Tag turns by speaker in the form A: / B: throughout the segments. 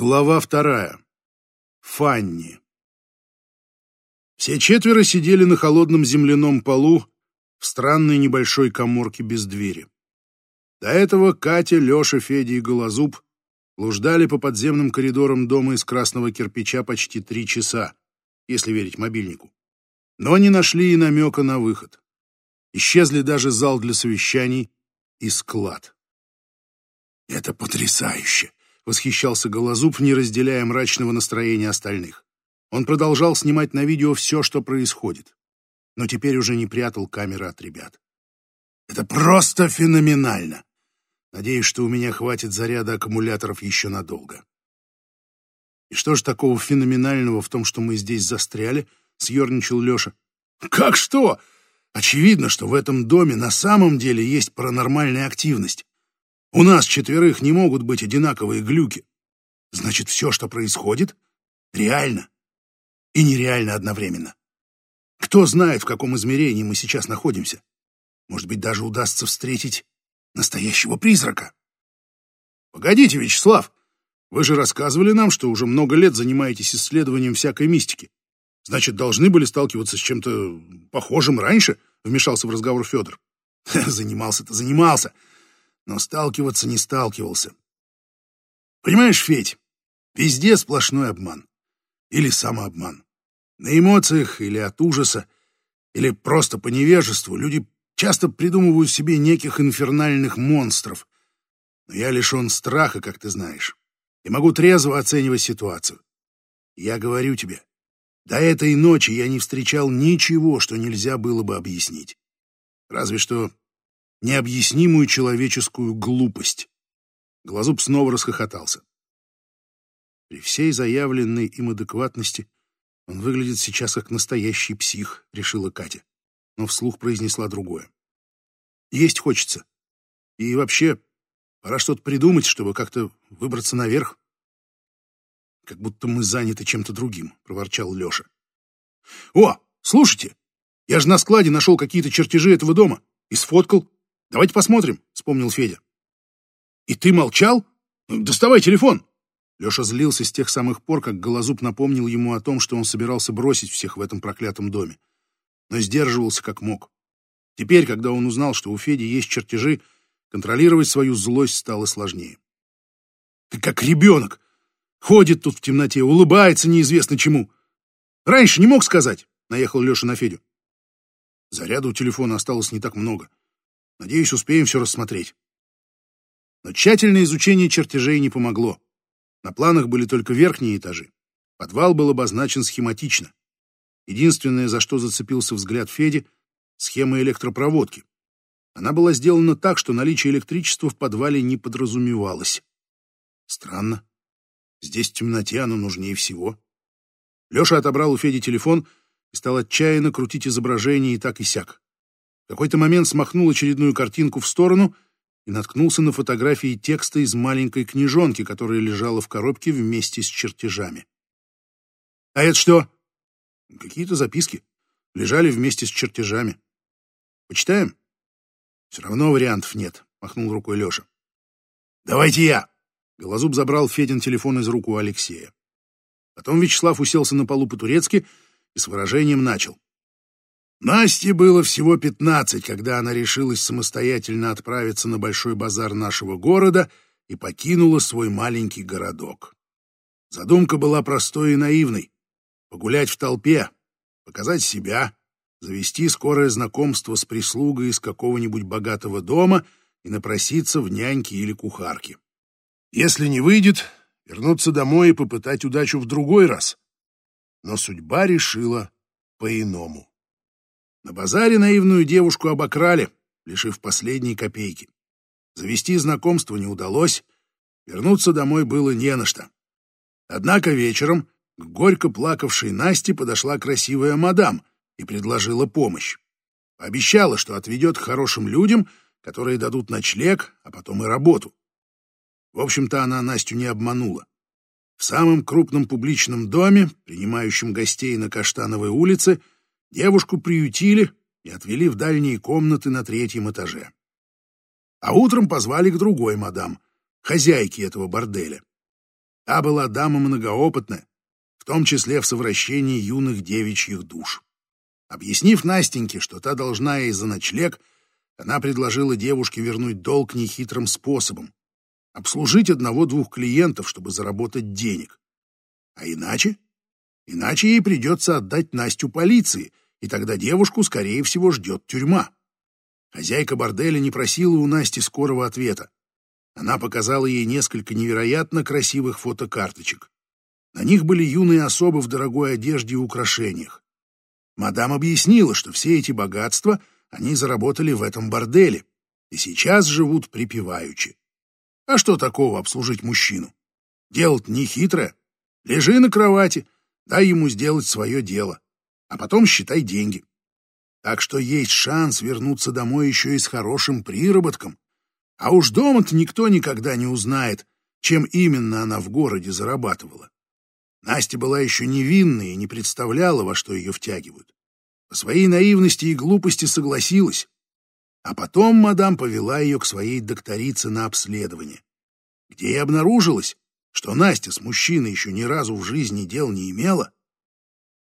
A: Глава вторая. Фанни. Все четверо сидели на холодном земляном полу в странной небольшой коморке без двери. До этого Катя, Леша, Федя и Голозуб блуждали по подземным коридорам дома из красного кирпича почти три часа, если верить мобильнику. Но не нашли и намека на выход. Исчезли даже зал для совещаний и склад. «Это потрясающе!» Восхищался Голозуб, не разделяя мрачного настроения остальных. Он продолжал снимать на видео все, что происходит, но теперь уже не прятал камеры от ребят. «Это просто феноменально! Надеюсь, что у меня хватит заряда аккумуляторов еще надолго». «И что же такого феноменального в том, что мы здесь застряли?» — съерничал Леша. «Как что? Очевидно, что в этом доме на самом деле есть паранормальная активность. У нас четверых не могут быть одинаковые глюки. Значит, все, что происходит, реально и нереально одновременно. Кто знает, в каком измерении мы сейчас находимся. Может быть, даже удастся встретить настоящего призрака. Погодите, Вячеслав, вы же рассказывали нам, что уже много лет занимаетесь исследованием всякой мистики. Значит, должны были сталкиваться с чем-то похожим раньше, вмешался в разговор Федор. Занимался-то занимался но сталкиваться не сталкивался. Понимаешь, Федь, везде сплошной обман. Или самообман. На эмоциях или от ужаса, или просто по невежеству люди часто придумывают себе неких инфернальных монстров. Но я лишен страха, как ты знаешь, и могу трезво оценивать ситуацию. Я говорю тебе, до этой ночи я не встречал ничего, что нельзя было бы объяснить. Разве что необъяснимую человеческую глупость. Глазуб снова расхохотался. При всей заявленной им адекватности он выглядит сейчас как настоящий псих, решила Катя, но вслух произнесла другое. Есть хочется. И вообще, пора что-то придумать, чтобы как-то выбраться наверх. Как будто мы заняты чем-то другим, проворчал Леша. О, слушайте, я же на складе нашел какие-то чертежи этого дома и сфоткал. Давайте посмотрим, вспомнил Федя. И ты молчал? Доставай телефон. Леша злился с тех самых пор, как Голозуб напомнил ему о том, что он собирался бросить всех в этом проклятом доме. Но сдерживался как мог. Теперь, когда он узнал, что у Феди есть чертежи, контролировать свою злость стало сложнее. Ты как ребенок. Ходит тут в темноте, улыбается неизвестно чему. Раньше не мог сказать, наехал Леша на Федю. Заряда у телефона осталось не так много. Надеюсь, успеем все рассмотреть. Но тщательное изучение чертежей не помогло. На планах были только верхние этажи. Подвал был обозначен схематично. Единственное, за что зацепился взгляд Феди — схема электропроводки. Она была сделана так, что наличие электричества в подвале не подразумевалось. Странно. Здесь в темноте оно нужнее всего. Леша отобрал у Феди телефон и стал отчаянно крутить изображение и так и сяк. В какой-то момент смахнул очередную картинку в сторону и наткнулся на фотографии текста из маленькой книжонки, которая лежала в коробке вместе с чертежами. «А это что?» «Какие-то записки. Лежали вместе с чертежами. Почитаем?» «Все равно вариантов нет», — махнул рукой Леша. «Давайте я!» Голозуб забрал Федин телефон из рук у Алексея. Потом Вячеслав уселся на полу по-турецки и с выражением начал. Насте было всего пятнадцать, когда она решилась самостоятельно отправиться на большой базар нашего города и покинула свой маленький городок. Задумка была простой и наивной — погулять в толпе, показать себя, завести скорое знакомство с прислугой из какого-нибудь богатого дома и напроситься в няньки или кухарки. Если не выйдет, вернуться домой и попытать удачу в другой раз. Но судьба решила по-иному. На базаре наивную девушку обокрали, лишив последней копейки. Завести знакомство не удалось, вернуться домой было не на что. Однако вечером к горько плакавшей Насте подошла красивая мадам и предложила помощь. Пообещала, что отведет к хорошим людям, которые дадут ночлег, а потом и работу. В общем-то, она Настю не обманула. В самом крупном публичном доме, принимающем гостей на Каштановой улице, Девушку приютили и отвели в дальние комнаты на третьем этаже. А утром позвали к другой мадам, хозяйке этого борделя. Та была дама многоопытная, в том числе в совращении юных девичьих душ. Объяснив Настеньке, что та должна ей за ночлег, она предложила девушке вернуть долг нехитрым способом — обслужить одного-двух клиентов, чтобы заработать денег. А иначе? Иначе ей придется отдать Настю полиции, и тогда девушку, скорее всего, ждет тюрьма. Хозяйка борделя не просила у Насти скорого ответа. Она показала ей несколько невероятно красивых фотокарточек. На них были юные особы в дорогой одежде и украшениях. Мадам объяснила, что все эти богатства они заработали в этом борделе и сейчас живут припеваючи. А что такого обслужить мужчину? Делать нехитрое. Лежи на кровати, дай ему сделать свое дело, а потом считай деньги. Так что есть шанс вернуться домой еще и с хорошим приработком. А уж дома-то никто никогда не узнает, чем именно она в городе зарабатывала. Настя была еще невинной и не представляла, во что ее втягивают. По своей наивности и глупости согласилась. А потом мадам повела ее к своей докторице на обследование, где и обнаружилось, что Настя с мужчиной еще ни разу в жизни дел не имела.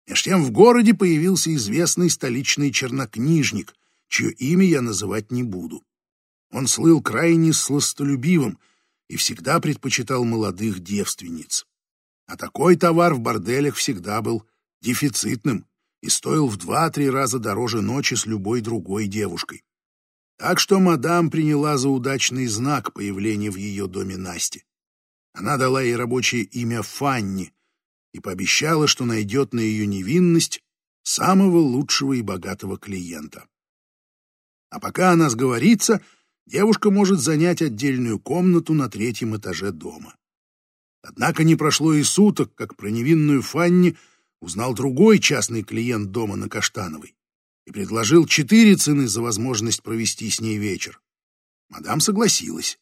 A: Меж тем в городе появился известный столичный чернокнижник, чье имя я называть не буду. Он слыл крайне сластолюбивым и всегда предпочитал молодых девственниц. А такой товар в борделях всегда был дефицитным и стоил в два-три раза дороже ночи с любой другой девушкой. Так что мадам приняла за удачный знак появления в ее доме Насти. Она дала ей рабочее имя Фанни и пообещала, что найдет на ее невинность самого лучшего и богатого клиента. А пока она сговорится, девушка может занять отдельную комнату на третьем этаже дома. Однако не прошло и суток, как про невинную Фанни узнал другой частный клиент дома на Каштановой и предложил четыре цены за возможность провести с ней вечер. Мадам согласилась.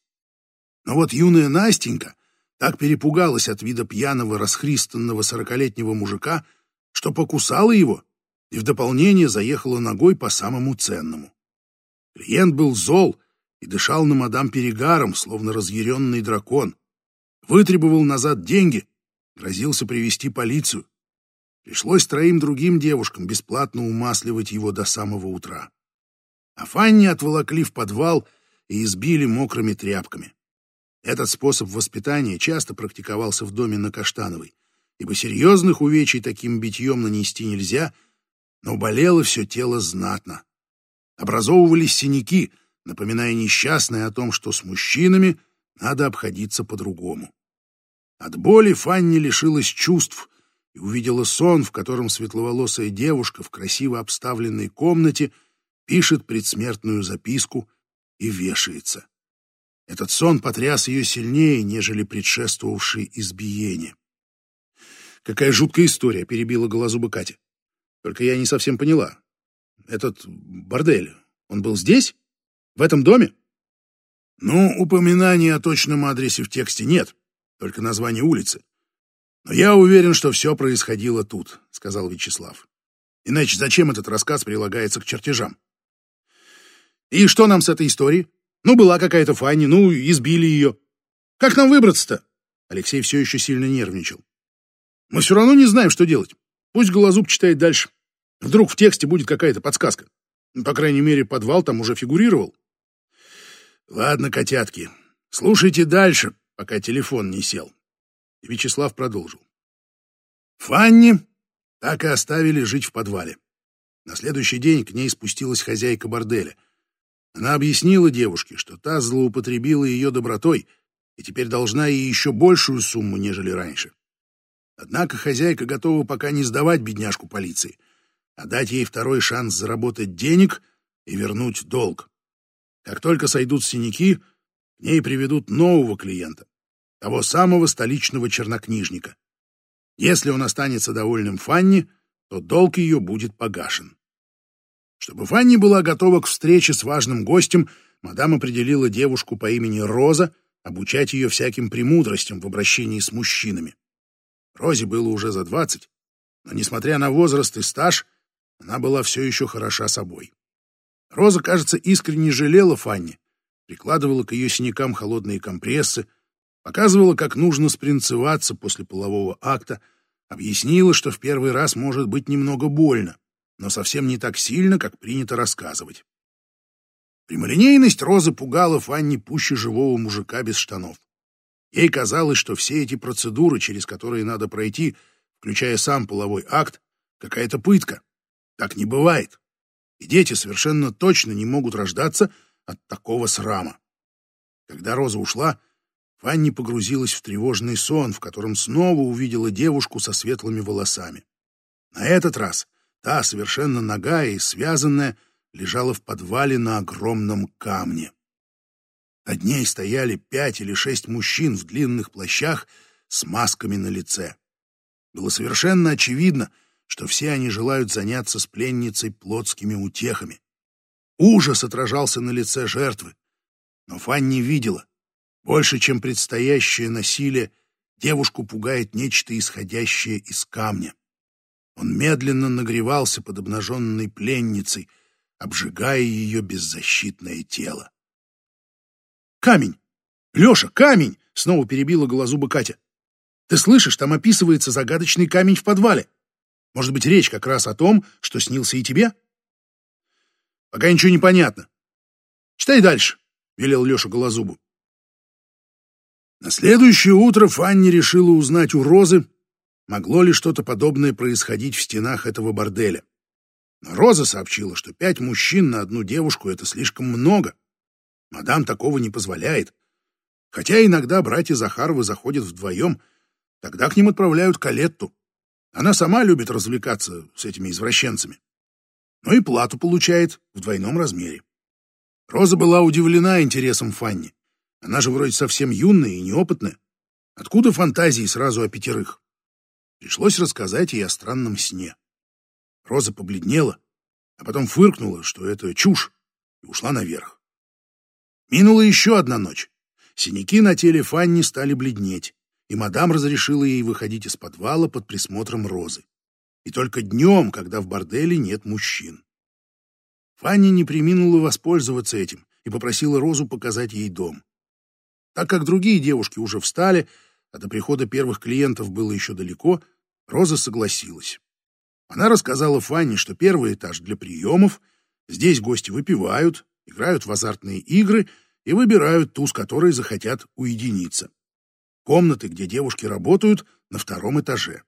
A: Но вот юная Настенька так перепугалась от вида пьяного, расхристанного сорокалетнего мужика, что покусала его и в дополнение заехала ногой по самому ценному. Клиент был зол и дышал на мадам перегаром, словно разъяренный дракон вытребовал назад деньги, грозился привести полицию. Пришлось троим другим девушкам бесплатно умасливать его до самого утра. А Фанни отволокли в подвал и избили мокрыми тряпками. Этот способ воспитания часто практиковался в доме на Каштановой, ибо серьезных увечий таким битьем нанести нельзя, но болело все тело знатно. Образовывались синяки, напоминая несчастное о том, что с мужчинами надо обходиться по-другому. От боли Фанни лишилась чувств и увидела сон, в котором светловолосая девушка в красиво обставленной комнате пишет предсмертную записку и вешается. Этот сон потряс ее сильнее, нежели предшествовавший избиение. «Какая жуткая история!» — перебила голозуба Катя. «Только я не совсем поняла. Этот бордель, он был здесь? В этом доме?» «Ну, упоминания о точном адресе в тексте нет только название улицы. Но я уверен, что все происходило тут, сказал Вячеслав. Иначе зачем этот рассказ прилагается к чертежам? И что нам с этой историей? Ну, была какая-то Фанни, ну, избили ее. Как нам выбраться-то? Алексей все еще сильно нервничал. Мы все равно не знаем, что делать. Пусть Голозуб читает дальше. Вдруг в тексте будет какая-то подсказка. По крайней мере, подвал там уже фигурировал. Ладно, котятки, слушайте дальше, пока телефон не сел. И Вячеслав продолжил. Фанни так и оставили жить в подвале. На следующий день к ней спустилась хозяйка борделя. Она объяснила девушке, что та злоупотребила ее добротой и теперь должна ей еще большую сумму, нежели раньше. Однако хозяйка готова пока не сдавать бедняжку полиции, а дать ей второй шанс заработать денег и вернуть долг. Как только сойдут синяки, к ней приведут нового клиента, того самого столичного чернокнижника. Если он останется довольным Фанни, то долг ее будет погашен. Чтобы Фанни была готова к встрече с важным гостем, мадам определила девушку по имени Роза обучать ее всяким премудростям в обращении с мужчинами. Розе было уже за двадцать, но, несмотря на возраст и стаж, она была все еще хороша собой. Роза, кажется, искренне жалела Фанни прикладывала к ее синякам холодные компрессы, Показывала, как нужно спринцеваться после полового акта, объяснила, что в первый раз может быть немного больно, но совсем не так сильно, как принято рассказывать. Прямолинейность Розы пугала Фанни пуще живого мужика без штанов. Ей казалось, что все эти процедуры, через которые надо пройти, включая сам половой акт, какая-то пытка. Так не бывает. И дети совершенно точно не могут рождаться от такого срама. Когда Роза ушла, Фанни погрузилась в тревожный сон, в котором снова увидела девушку со светлыми волосами. На этот раз та, совершенно нагая и связанная, лежала в подвале на огромном камне. Над ней стояли пять или шесть мужчин в длинных плащах с масками на лице. Было совершенно очевидно, что все они желают заняться с пленницей плотскими утехами. Ужас отражался на лице жертвы, но Фанни видела. Больше, чем предстоящее насилие, девушку пугает нечто исходящее из камня. Он медленно нагревался под обнаженной пленницей, обжигая ее беззащитное тело. «Камень! Леша, камень!» — снова перебила глазуба Катя. «Ты слышишь, там описывается загадочный камень в подвале. Может быть, речь как раз о том, что снился и тебе?» «Пока ничего не понятно. Читай дальше», — велел Леша Голозубу. На следующее утро Фанни решила узнать у Розы, могло ли что-то подобное происходить в стенах этого борделя. Но Роза сообщила, что пять мужчин на одну девушку — это слишком много. Мадам такого не позволяет. Хотя иногда братья Захаровы заходят вдвоем, тогда к ним отправляют Калетту. Она сама любит развлекаться с этими извращенцами. Но и плату получает в двойном размере. Роза была удивлена интересом Фанни. Она же вроде совсем юная и неопытная. Откуда фантазии сразу о пятерых? Пришлось рассказать ей о странном сне. Роза побледнела, а потом фыркнула, что это чушь, и ушла наверх. Минула еще одна ночь. Синяки на теле Фанни стали бледнеть, и мадам разрешила ей выходить из подвала под присмотром Розы. И только днем, когда в борделе нет мужчин. Фанни не приминула воспользоваться этим и попросила Розу показать ей дом. Так как другие девушки уже встали, а до прихода первых клиентов было еще далеко, Роза согласилась. Она рассказала Фанни, что первый этаж для приемов, здесь гости выпивают, играют в азартные игры и выбирают ту, с которой захотят уединиться. Комнаты, где девушки работают, на втором этаже.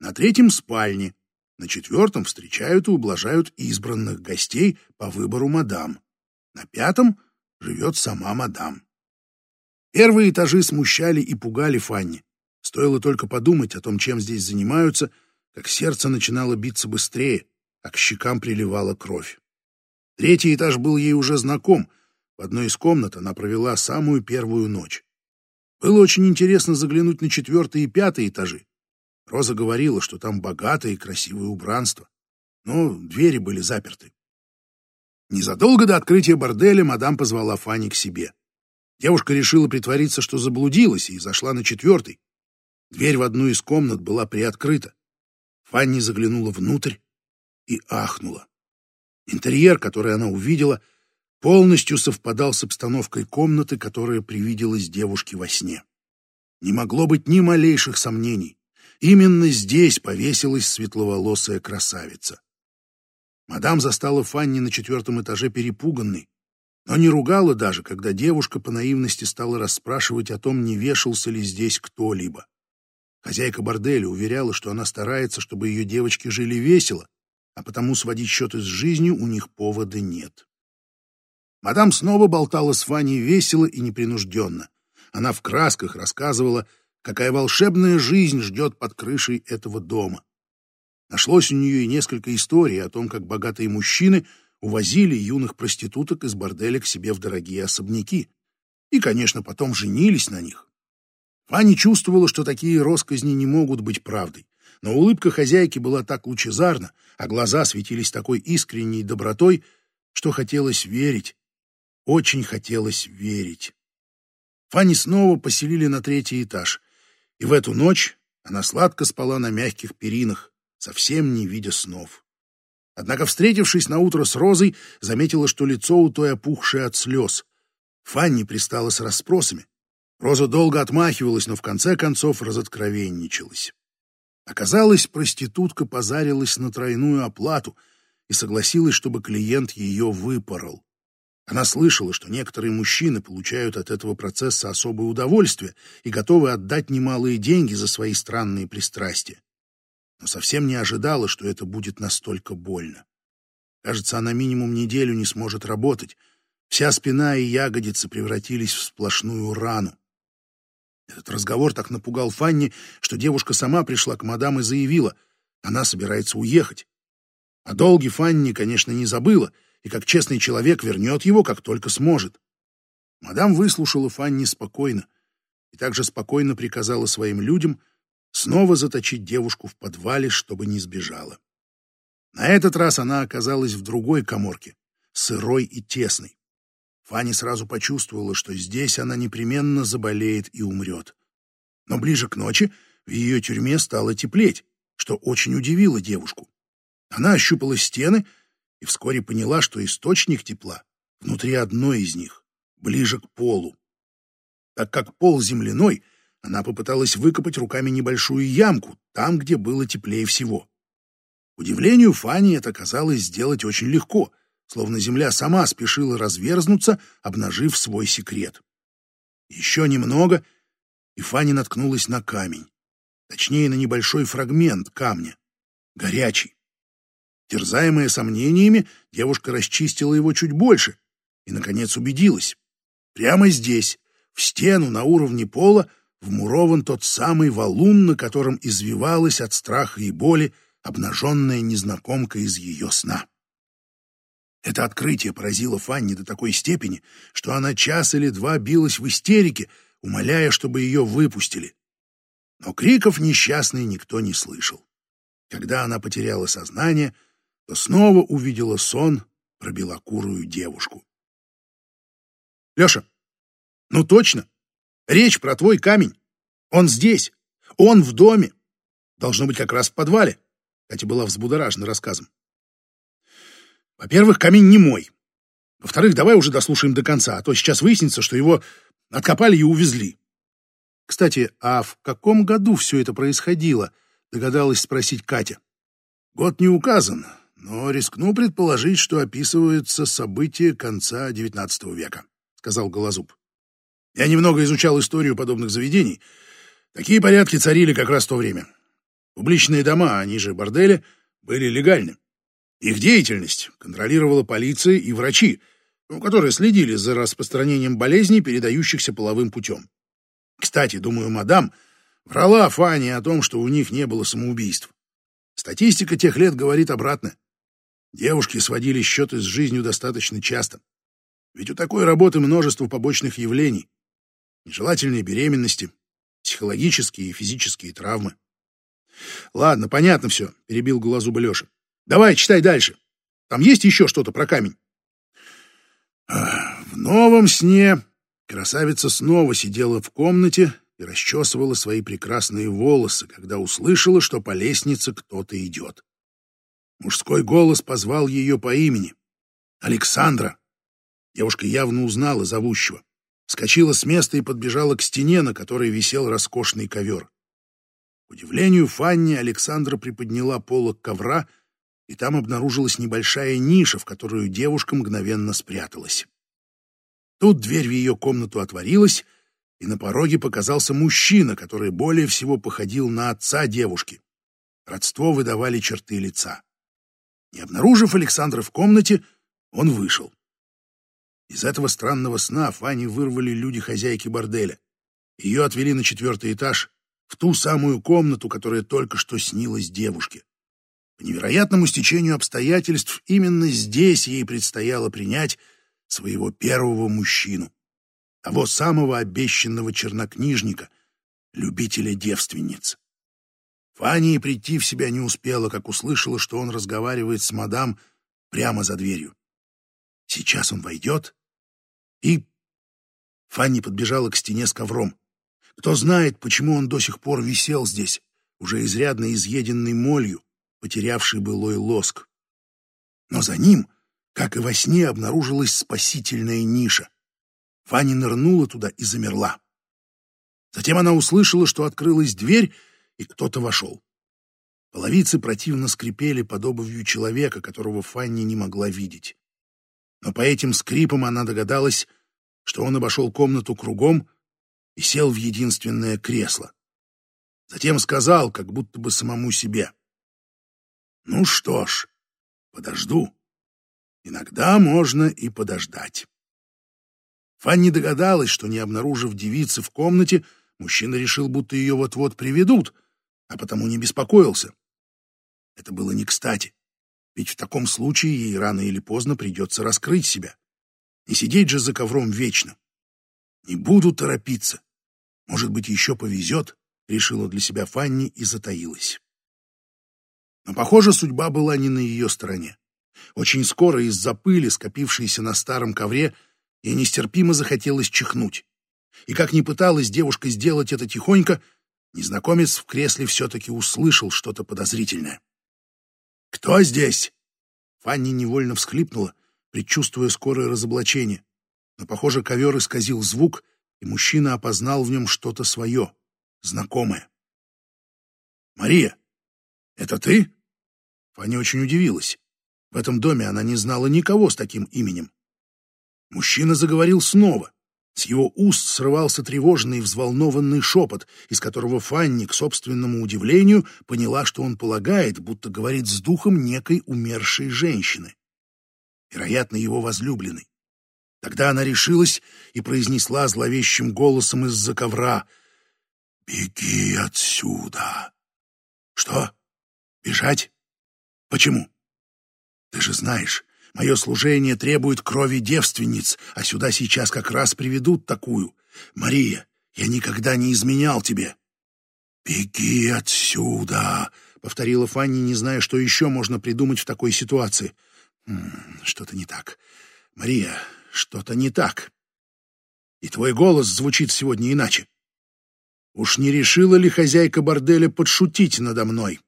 A: На третьем — спальни. На четвертом встречают и ублажают избранных гостей по выбору мадам. На пятом живет сама мадам. Первые этажи смущали и пугали Фанни. Стоило только подумать о том, чем здесь занимаются, как сердце начинало биться быстрее, а к щекам приливала кровь. Третий этаж был ей уже знаком. В одной из комнат она провела самую первую ночь. Было очень интересно заглянуть на четвертый и пятый этажи. Роза говорила, что там богатое и красивое убранство, но двери были заперты. Незадолго до открытия борделя мадам позвала Фанни к себе. Девушка решила притвориться, что заблудилась, и зашла на четвертый. Дверь в одну из комнат была приоткрыта. Фанни заглянула внутрь и ахнула. Интерьер, который она увидела, полностью совпадал с обстановкой комнаты, которая привиделась девушке во сне. Не могло быть ни малейших сомнений. Именно здесь повесилась светловолосая красавица. Мадам застала Фанни на четвертом этаже перепуганной, но не ругала даже, когда девушка по наивности стала расспрашивать о том, не вешался ли здесь кто-либо. Хозяйка борделя уверяла, что она старается, чтобы ее девочки жили весело, а потому сводить счеты с жизнью у них повода нет. Мадам снова болтала с Фаней весело и непринужденно. Она в красках рассказывала, какая волшебная жизнь ждет под крышей этого дома. Нашлось у нее и несколько историй о том, как богатые мужчины увозили юных проституток из борделя к себе в дорогие особняки и, конечно, потом женились на них. Фанни чувствовала, что такие росказни не могут быть правдой, но улыбка хозяйки была так лучезарна, а глаза светились такой искренней добротой, что хотелось верить, очень хотелось верить. Фанни снова поселили на третий этаж, и в эту ночь она сладко спала на мягких перинах, совсем не видя снов. Однако, встретившись на утро с Розой, заметила, что лицо у той опухшее от слез. Фанни пристала с расспросами. Роза долго отмахивалась, но в конце концов разоткровенничалась. Оказалось, проститутка позарилась на тройную оплату и согласилась, чтобы клиент ее выпорол. Она слышала, что некоторые мужчины получают от этого процесса особое удовольствие и готовы отдать немалые деньги за свои странные пристрастия. Но совсем не ожидала, что это будет настолько больно. Кажется, она минимум неделю не сможет работать. Вся спина и ягодицы превратились в сплошную рану. Этот разговор так напугал Фанни, что девушка сама пришла к мадам и заявила, она собирается уехать. О долге Фанни, конечно, не забыла, и как честный человек вернет его, как только сможет. Мадам выслушала Фанни спокойно и также спокойно приказала своим людям снова заточить девушку в подвале, чтобы не сбежала. На этот раз она оказалась в другой коморке, сырой и тесной. Фанни сразу почувствовала, что здесь она непременно заболеет и умрет. Но ближе к ночи в ее тюрьме стало теплеть, что очень удивило девушку. Она ощупала стены и вскоре поняла, что источник тепла внутри одной из них, ближе к полу. Так как пол земляной, она попыталась выкопать руками небольшую ямку, там, где было теплее всего. К удивлению Фанни это казалось сделать очень легко, словно земля сама спешила разверзнуться, обнажив свой секрет. Еще немного, и Фанни наткнулась на камень. Точнее, на небольшой фрагмент камня. Горячий. Терзаемая сомнениями, девушка расчистила его чуть больше и, наконец, убедилась. Прямо здесь, в стену на уровне пола, вмурован тот самый валун, на котором извивалась от страха и боли обнаженная незнакомка из ее сна. Это открытие поразило Фанни до такой степени, что она час или два билась в истерике, умоляя, чтобы ее выпустили. Но криков несчастной никто не слышал. Когда она потеряла сознание, то снова увидела сон про белокурую девушку. «Леша, ну точно, речь про твой камень. Он здесь, он в доме. Должно быть как раз в подвале». Катя была взбудоражена рассказом. Во-первых, камень не мой. Во-вторых, давай уже дослушаем до конца, а то сейчас выяснится, что его откопали и увезли. Кстати, а в каком году все это происходило? Догадалась спросить Катя. Год не указан, но рискну предположить, что описывается событие конца XIX века, сказал Голозуб. Я немного изучал историю подобных заведений. Такие порядки царили как раз в то время. Публичные дома, они же бордели, были легальны. Их деятельность контролировала полиция и врачи, ну, которые следили за распространением болезней, передающихся половым путем. Кстати, думаю, мадам врала Фане о том, что у них не было самоубийств. Статистика тех лет говорит обратно. Девушки сводили счеты с жизнью достаточно часто. Ведь у такой работы множество побочных явлений. Нежелательные беременности, психологические и физические травмы. Ладно, понятно все, перебил Глазуба Леша. Давай, читай дальше. Там есть еще что-то про камень? В новом сне красавица снова сидела в комнате и расчесывала свои прекрасные волосы, когда услышала, что по лестнице кто-то идет. Мужской голос позвал ее по имени. «Александра!» Девушка явно узнала зовущего. Скочила с места и подбежала к стене, на которой висел роскошный ковер. К удивлению Фанни, Александра приподняла полок ковра, и там обнаружилась небольшая ниша, в которую девушка мгновенно спряталась. Тут дверь в ее комнату отворилась, и на пороге показался мужчина, который более всего походил на отца девушки. Родство выдавали черты лица. Не обнаружив Александра в комнате, он вышел. Из этого странного сна Фанни вырвали люди-хозяйки борделя. Ее отвели на четвертый этаж, в ту самую комнату, которая только что снилась девушке. По невероятному стечению обстоятельств именно здесь ей предстояло принять своего первого мужчину, того самого обещанного чернокнижника, любителя девственниц. Фанни прийти в себя не успела, как услышала, что он разговаривает с мадам прямо за дверью. Сейчас он войдет, и... Фанни подбежала к стене с ковром. Кто знает, почему он до сих пор висел здесь, уже изрядно изъеденный молью, потерявший былой лоск. Но за ним, как и во сне, обнаружилась спасительная ниша. Фанни нырнула туда и замерла. Затем она услышала, что открылась дверь, и кто-то вошел. Половицы противно скрипели под обувью человека, которого Фанни не могла видеть. Но по этим скрипам она догадалась, что он обошел комнату кругом и сел в единственное кресло. Затем сказал, как будто бы самому себе. «Ну что ж, подожду. Иногда можно и подождать». Фанни догадалась, что, не обнаружив девицы в комнате, мужчина решил, будто ее вот-вот приведут, а потому не беспокоился. Это было не кстати, ведь в таком случае ей рано или поздно придется раскрыть себя. Не сидеть же за ковром вечно. Не буду торопиться. Может быть, еще повезет, решила для себя Фанни и затаилась. Но, похоже, судьба была не на ее стороне. Очень скоро из-за пыли, скопившейся на старом ковре, ей нестерпимо захотелось чихнуть. И как ни пыталась девушка сделать это тихонько, незнакомец в кресле все-таки услышал что-то подозрительное. «Кто здесь?» Фанни невольно всхлипнула, предчувствуя скорое разоблачение. Но, похоже, ковер исказил звук, и мужчина опознал в нем что-то свое, знакомое. «Мария, это ты?» Фанни очень удивилась. В этом доме она не знала никого с таким именем. Мужчина заговорил снова. С его уст срывался тревожный и взволнованный шепот, из которого Фанни, к собственному удивлению, поняла, что он полагает, будто говорит с духом некой умершей женщины. Вероятно, его возлюбленной. Тогда она решилась и произнесла зловещим голосом из-за ковра «Беги отсюда!» «Что? Бежать? Почему?» «Ты же знаешь, Мое служение требует крови девственниц, а сюда сейчас как раз приведут такую. Мария, я никогда не изменял тебе». «Беги отсюда!» — повторила Фанни, не зная, что еще можно придумать в такой ситуации. «Что-то не так. Мария, что-то не так. И твой голос звучит сегодня иначе. Уж не решила ли хозяйка борделя подшутить надо мной?»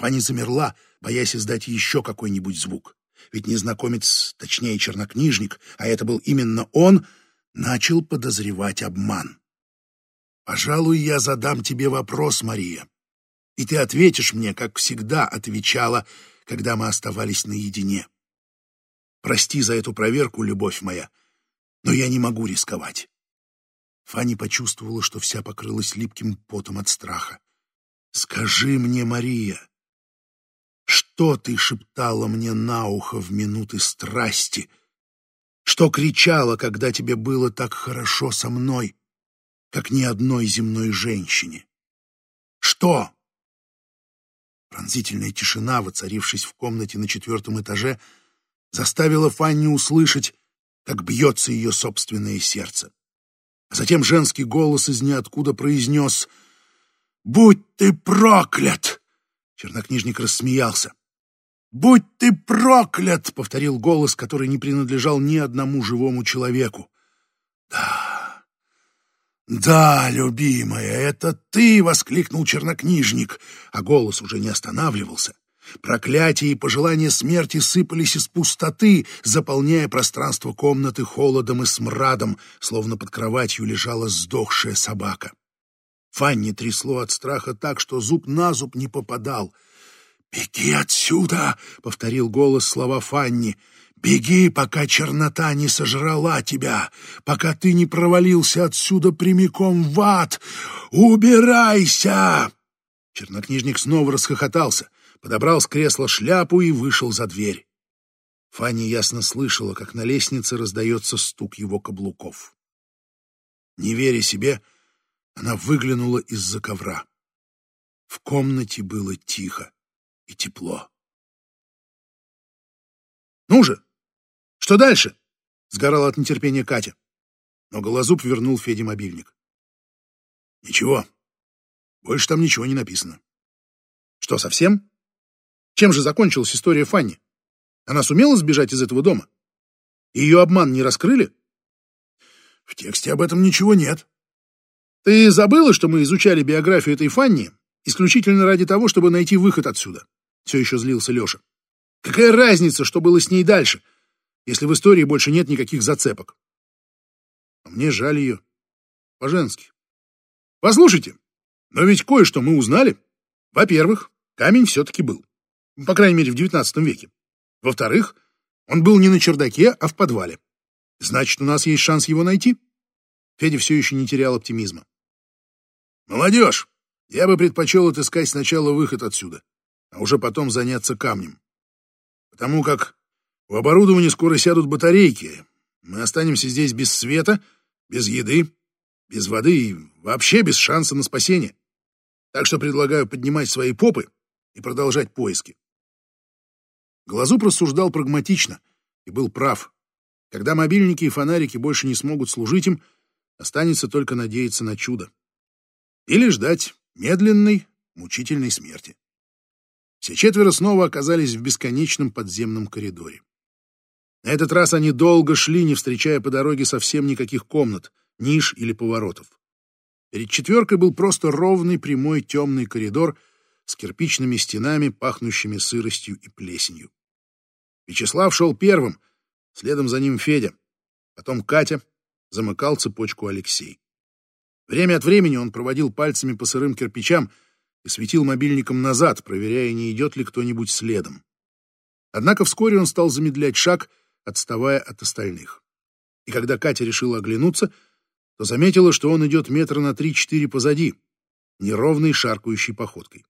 A: Фанни замерла, боясь издать еще какой-нибудь звук ведь незнакомец, точнее чернокнижник, а это был именно он, начал подозревать обман. «Пожалуй, я задам тебе вопрос, Мария, и ты ответишь мне, как всегда отвечала, когда мы оставались наедине. Прости за эту проверку, любовь моя, но я не могу рисковать». Фанни почувствовала, что вся покрылась липким потом от страха. «Скажи мне, Мария, что ты шептала мне на ухо в минуты страсти? Что кричала, когда тебе было так хорошо со мной, как ни одной земной женщине? Что? Пронзительная тишина, воцарившись в комнате на четвертом этаже, заставила Фанни услышать, как бьется ее собственное сердце. А затем женский голос из ниоткуда произнес «Будь ты проклят!» Чернокнижник рассмеялся. «Будь ты проклят!» — повторил голос, который не принадлежал ни одному живому человеку. «Да, да, любимая, это ты!» — воскликнул чернокнижник, а голос уже не останавливался. Проклятия и пожелания смерти сыпались из пустоты, заполняя пространство комнаты холодом и смрадом, словно под кроватью лежала сдохшая собака. Фанни трясло от страха так, что зуб на зуб не попадал. «Беги отсюда!» — повторил голос слова Фанни. «Беги, пока чернота не сожрала тебя, пока ты не провалился отсюда прямиком в ад! Убирайся!» Чернокнижник снова расхохотался, подобрал с кресла шляпу и вышел за дверь. Фанни ясно слышала, как на лестнице раздается стук его каблуков. Не веря себе, она выглянула из-за ковра. В комнате было тихо и тепло. «Ну же! Что дальше?» — сгорала от нетерпения Катя. Но Голозуб вернул Феде мобильник. «Ничего. Больше там ничего не написано». «Что, совсем? Чем же закончилась история Фанни? Она сумела сбежать из этого дома? Ее обман не раскрыли?» «В тексте об этом ничего нет», ты забыла, что мы изучали биографию этой Фанни исключительно ради того, чтобы найти выход отсюда? Все еще злился Леша. Какая разница, что было с ней дальше, если в истории больше нет никаких зацепок? А мне жаль ее. По-женски. Послушайте, но ведь кое-что мы узнали. Во-первых, камень все-таки был. По крайней мере, в XIX веке. Во-вторых, он был не на чердаке, а в подвале. Значит, у нас есть шанс его найти. Федя все еще не терял оптимизма. Молодежь, я бы предпочел отыскать сначала выход отсюда, а уже потом заняться камнем. Потому как в оборудовании скоро сядут батарейки. Мы останемся здесь без света, без еды, без воды и вообще без шанса на спасение. Так что предлагаю поднимать свои попы и продолжать поиски. Глазуб рассуждал прагматично и был прав. Когда мобильники и фонарики больше не смогут служить им, останется только надеяться на чудо. Или ждать медленной, мучительной смерти. Все четверо снова оказались в бесконечном подземном коридоре. На этот раз они долго шли, не встречая по дороге совсем никаких комнат, ниш или поворотов. Перед четверкой был просто ровный прямой темный коридор с кирпичными стенами, пахнущими сыростью и плесенью. Вячеслав шел первым, следом за ним Федя, потом Катя, замыкал цепочку Алексей. Время от времени он проводил пальцами по сырым кирпичам и светил мобильником назад, проверяя, не идет ли кто-нибудь следом. Однако вскоре он стал замедлять шаг, отставая от остальных. И когда Катя решила оглянуться, то заметила, что он идет метра на три-четыре позади, неровной шаркающей походкой.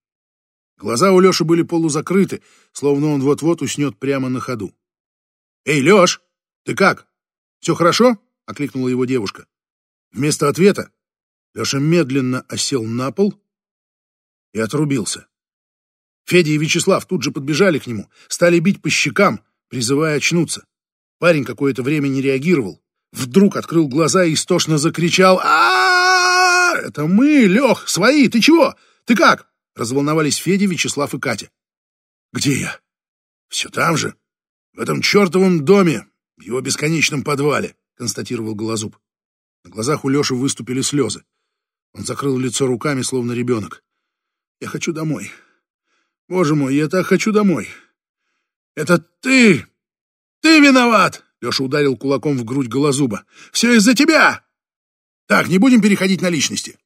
A: Глаза у Леши были полузакрыты, словно он вот-вот уснет прямо на ходу. «Эй, Леш, ты как? Все хорошо?» — окликнула его девушка. Вместо ответа Леша медленно осел на пол и отрубился. Федя и Вячеслав тут же подбежали к нему, стали бить по щекам, призывая очнуться. Парень какое-то время не реагировал. Вдруг открыл глаза и истошно закричал а, Это мы, Лех, свои, ты чего? Ты как?» Разволновались Федя, Вячеслав и Катя. «Где я?» «Все там же, в этом чертовом доме, в его бесконечном подвале», констатировал Голозуб. На глазах у Леши выступили слезы. Он закрыл лицо руками, словно ребенок. «Я хочу домой. Боже мой, я так хочу домой. Это ты! Ты виноват!» Леша ударил кулаком в грудь Голозуба. «Все из-за тебя!» «Так, не будем переходить на личности.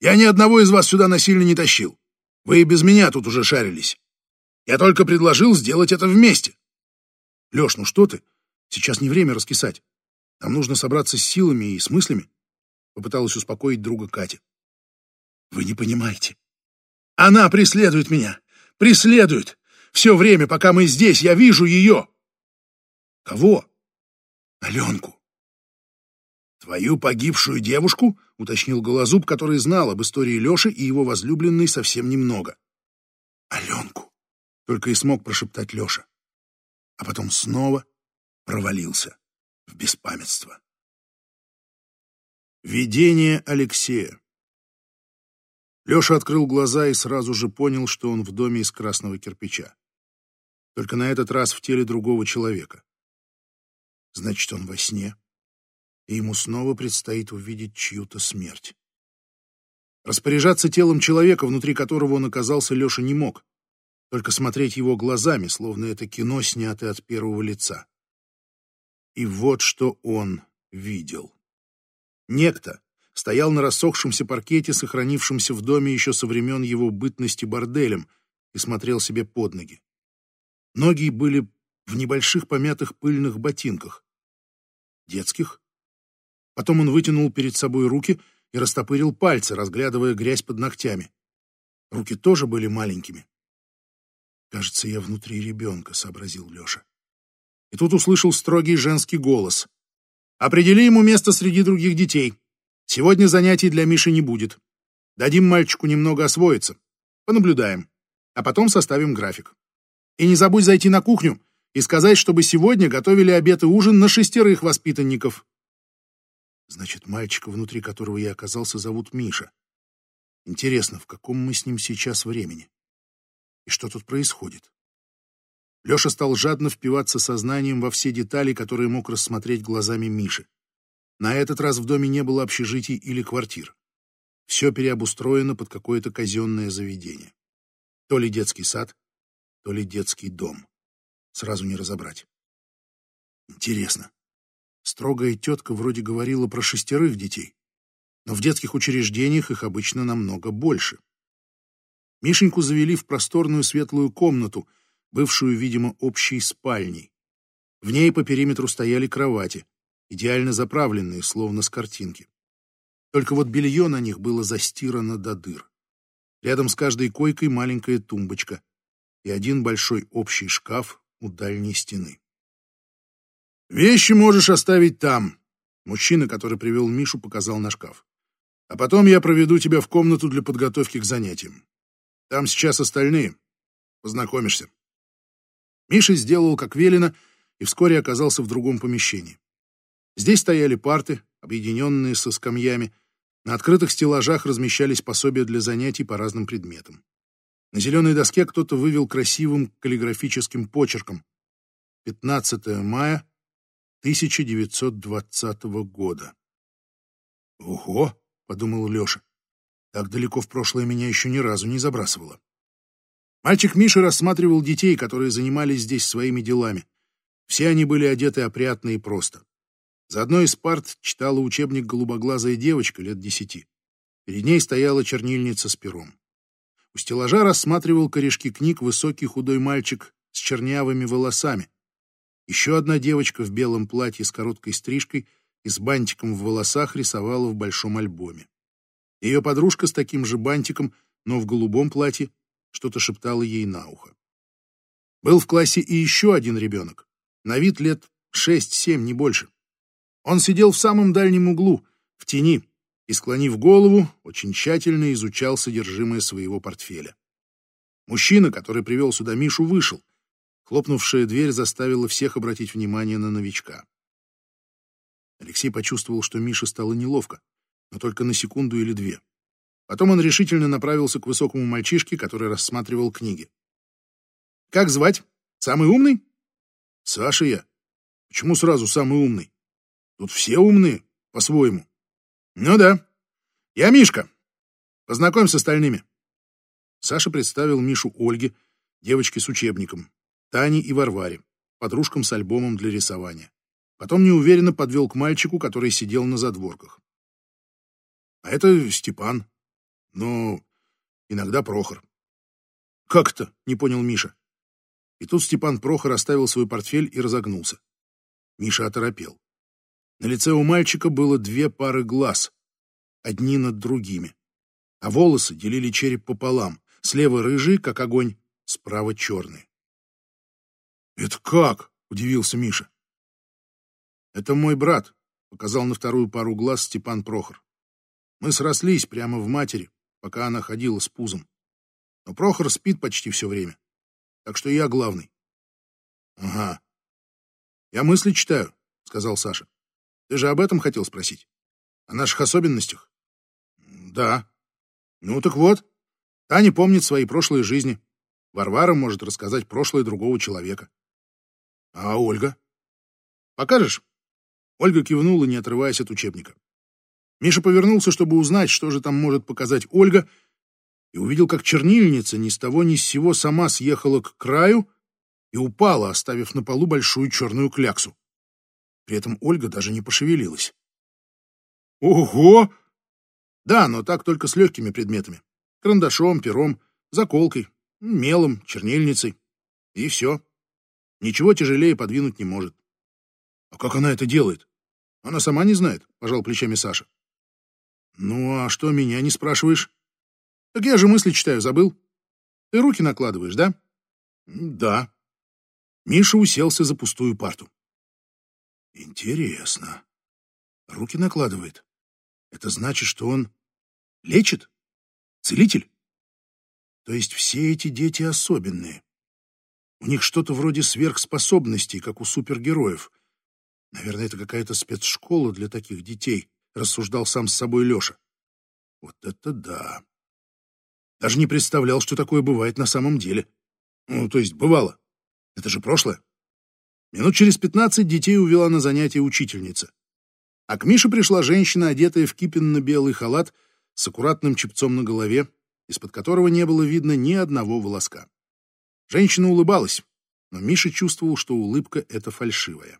A: Я ни одного из вас сюда насильно не тащил. Вы и без меня тут уже шарились. Я только предложил сделать это вместе. Леш, ну что ты? Сейчас не время раскисать. Нам нужно собраться с силами и с мыслями. Попыталась успокоить друга Катя. Вы не понимаете. Она преследует меня. Преследует. Все время, пока мы здесь, я вижу ее. Кого? Аленку. Твою погибшую девушку? Уточнил Голозуб, который знал об истории Леши и его возлюбленной совсем немного. Аленку. Только и смог прошептать Леша. А потом снова провалился в беспамятство. Видение Алексея. Леша открыл глаза и сразу же понял, что он в доме из красного кирпича. Только на этот раз в теле другого человека. Значит, он во сне, и ему снова предстоит увидеть чью-то смерть. Распоряжаться телом человека, внутри которого он оказался, Леша не мог. Только смотреть его глазами, словно это кино, снятое от первого лица. И вот что он видел. Некто стоял на рассохшемся паркете, сохранившемся в доме еще со времен его бытности борделем, и смотрел себе под ноги. Ноги были в небольших помятых пыльных ботинках. Детских? Потом он вытянул перед собой руки и растопырил пальцы, разглядывая грязь под ногтями. Руки тоже были маленькими. «Кажется, я внутри ребенка», — сообразил Леша. И тут услышал строгий женский голос. Определи ему место среди других детей. Сегодня занятий для Миши не будет. Дадим мальчику немного освоиться. Понаблюдаем. А потом составим график. И не забудь зайти на кухню и сказать, чтобы сегодня готовили обед и ужин на шестерых воспитанников. Значит, мальчика, внутри которого я оказался, зовут Миша. Интересно, в каком мы с ним сейчас времени? И что тут происходит? Леша стал жадно впиваться сознанием во все детали, которые мог рассмотреть глазами Миши. На этот раз в доме не было общежитий или квартир. Все переобустроено под какое-то казенное заведение. То ли детский сад, то ли детский дом. Сразу не разобрать. Интересно. Строгая тетка вроде говорила про шестерых детей. но в детских учреждениях их обычно намного больше. Мишеньку завели в просторную светлую комнату, бывшую, видимо, общей спальней. В ней по периметру стояли кровати, идеально заправленные, словно с картинки. Только вот белье на них было застирано до дыр. Рядом с каждой койкой маленькая тумбочка и один большой общий шкаф у дальней стены. «Вещи можешь оставить там», — мужчина, который привел Мишу, показал на шкаф. «А потом я проведу тебя в комнату для подготовки к занятиям. Там сейчас остальные. Познакомишься». Миша сделал, как велено, и вскоре оказался в другом помещении. Здесь стояли парты, объединенные со скамьями. На открытых стеллажах размещались пособия для занятий по разным предметам. На зеленой доске кто-то вывел красивым каллиграфическим почерком 15 мая 1920 года. «Ого!» — подумал Леша. «Так далеко в прошлое меня еще ни разу не забрасывало». Мальчик Миша рассматривал детей, которые занимались здесь своими делами. Все они были одеты опрятно и просто. За одной из парт читала учебник голубоглазая девочка лет десяти. Перед ней стояла чернильница с пером. У стеллажа рассматривал корешки книг высокий худой мальчик с чернявыми волосами, еще одна девочка в белом платье с короткой стрижкой и с бантиком в волосах рисовала в большом альбоме. Ее подружка с таким же бантиком, но в голубом платье, что-то шептала ей на ухо. Был в классе и еще один ребенок, на вид лет шесть-семь, не больше. Он сидел в самом дальнем углу, в тени, и, склонив голову, очень тщательно изучал содержимое своего портфеля. Мужчина, который привел сюда Мишу, вышел, Хлопнувшая дверь заставила всех обратить внимание на новичка. Алексей почувствовал, что Мише стало неловко, но только на секунду или две. Потом он решительно направился к высокому мальчишке, который рассматривал книги. «Как звать? Самый умный?» «Саша я. Почему сразу самый умный? Тут все умные, по-своему». «Ну да. Я Мишка. Познакомь с остальными». Саша представил Мишу Ольге, девочке с учебником. Тане и Варваре, подружкам с альбомом для рисования. Потом неуверенно подвел к мальчику, который сидел на задворках. А это Степан. Но иногда Прохор. Как это? Не понял Миша. И тут Степан Прохор оставил свой портфель и разогнулся. Миша оторопел. На лице у мальчика было две пары глаз, одни над другими. А волосы делили череп пополам, слева рыжий, как огонь, справа черный. «Это как?» — удивился Миша. «Это мой брат», — показал на вторую пару глаз Степан Прохор. «Мы срослись прямо в матери, пока она ходила с пузом. Но Прохор спит почти все время, так что я главный». «Ага. Я мысли читаю», — сказал Саша. «Ты же об этом хотел спросить? О наших особенностях?» «Да». «Ну так вот, Таня помнит свои прошлые жизни. Варвара может рассказать прошлое другого человека. А Ольга? Покажешь? Ольга кивнула, не отрываясь от учебника. Миша повернулся, чтобы узнать, что же там может показать Ольга, и увидел, как чернильница ни с того ни с сего сама съехала к краю и упала, оставив на полу большую черную кляксу. При этом Ольга даже не пошевелилась. «Ого!» «Да, но так только с легкими предметами. Карандашом, пером, заколкой, мелом, чернильницей. И все. Ничего тяжелее подвинуть не может. А как она это делает? Она сама не знает, пожал плечами Саша. Ну, а что меня не спрашиваешь? Так я же мысли читаю, забыл. Ты руки накладываешь, да? Да. Миша уселся за пустую парту. Интересно. Руки накладывает. Это значит, что он лечит? Целитель? То есть все эти дети особенные. У них что-то вроде сверхспособностей, как у супергероев. Наверное, это какая-то спецшкола для таких детей, рассуждал сам с собой Леша. Вот это да. Даже не представлял, что такое бывает на самом деле. Ну, то есть бывало. Это же прошлое. Минут через пятнадцать детей увела на занятия учительница. А к Мише пришла женщина, одетая в кипенно-белый халат с аккуратным чепцом на голове, из-под которого не было видно ни одного волоска. Женщина улыбалась, но Миша чувствовал, что улыбка эта фальшивая.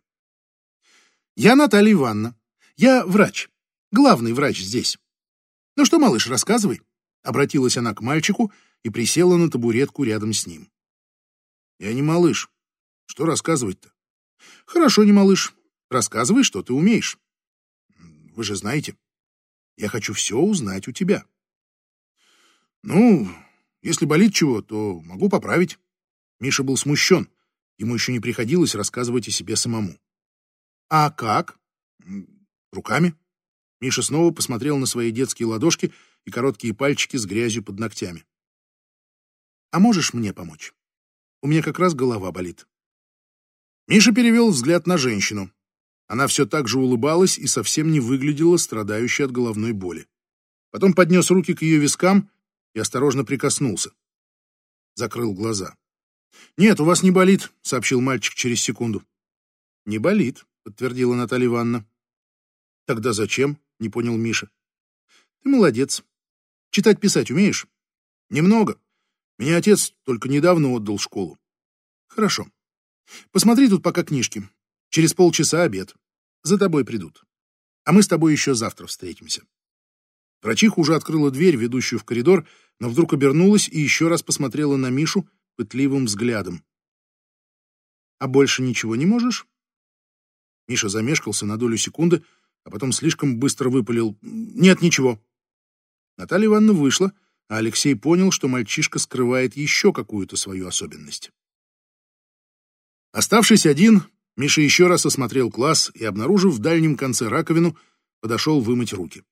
A: «Я Наталья Ивановна. Я врач. Главный врач здесь. Ну что, малыш, рассказывай. Обратилась она к мальчику и присела на табуретку рядом с ним. Я не малыш. Что рассказывать-то? Хорошо, не малыш. Рассказывай, что ты умеешь. Вы же знаете, я хочу все узнать у тебя. Ну, если болит чего, то могу поправить. Миша был смущен. Ему еще не приходилось рассказывать о себе самому. А как? Руками. Миша снова посмотрел на свои детские ладошки и короткие пальчики с грязью под ногтями. А можешь мне помочь? У меня как раз голова болит. Миша перевел взгляд на женщину. Она все так же улыбалась и совсем не выглядела страдающей от головной боли. Потом поднес руки к ее вискам и осторожно прикоснулся. Закрыл глаза. «Нет, у вас не болит», — сообщил мальчик через секунду. «Не болит», — подтвердила Наталья Ивановна. «Тогда зачем?» — не понял Миша. «Ты молодец. Читать-писать умеешь?» «Немного. Меня отец только недавно отдал школу». «Хорошо. Посмотри тут пока книжки. Через полчаса обед. За тобой придут. А мы с тобой еще завтра встретимся». Врачиха уже открыла дверь, ведущую в коридор, но вдруг обернулась и еще раз посмотрела на Мишу пытливым взглядом. «А больше ничего не можешь?» Миша замешкался на долю секунды, а потом слишком быстро выпалил «Нет, ничего». Наталья Ивановна вышла, а Алексей понял, что мальчишка скрывает еще какую-то свою особенность. Оставшись один, Миша еще раз осмотрел класс и, обнаружив в дальнем конце раковину, подошел вымыть руки.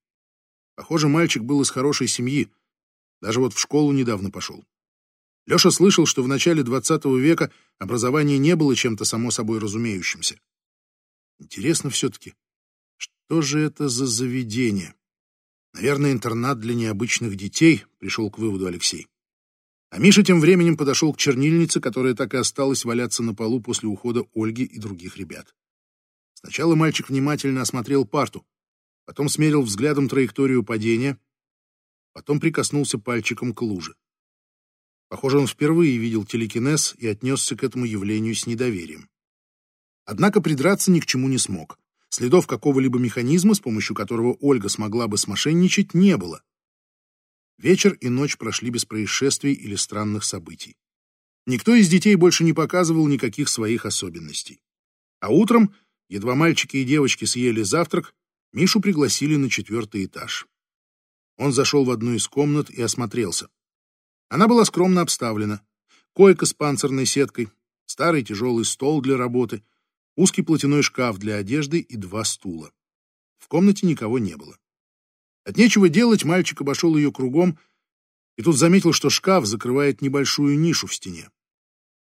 A: Похоже, мальчик был из хорошей семьи, даже вот в школу недавно пошел. Леша слышал, что в начале XX века образование не было чем-то само собой разумеющимся. Интересно все-таки, что же это за заведение? Наверное, интернат для необычных детей, пришел к выводу Алексей. А Миша тем временем подошел к чернильнице, которая так и осталась валяться на полу после ухода Ольги и других ребят. Сначала мальчик внимательно осмотрел парту, потом смерил взглядом траекторию падения, потом прикоснулся пальчиком к луже. Похоже, он впервые видел телекинез и отнесся к этому явлению с недоверием. Однако придраться ни к чему не смог. Следов какого-либо механизма, с помощью которого Ольга смогла бы смошенничать, не было. Вечер и ночь прошли без происшествий или странных событий. Никто из детей больше не показывал никаких своих особенностей. А утром, едва мальчики и девочки съели завтрак, Мишу пригласили на четвертый этаж. Он зашел в одну из комнат и осмотрелся. Она была скромно обставлена. Койка с панцирной сеткой, старый тяжелый стол для работы, узкий платяной шкаф для одежды и два стула. В комнате никого не было. От нечего делать мальчик обошел ее кругом и тут заметил, что шкаф закрывает небольшую нишу в стене.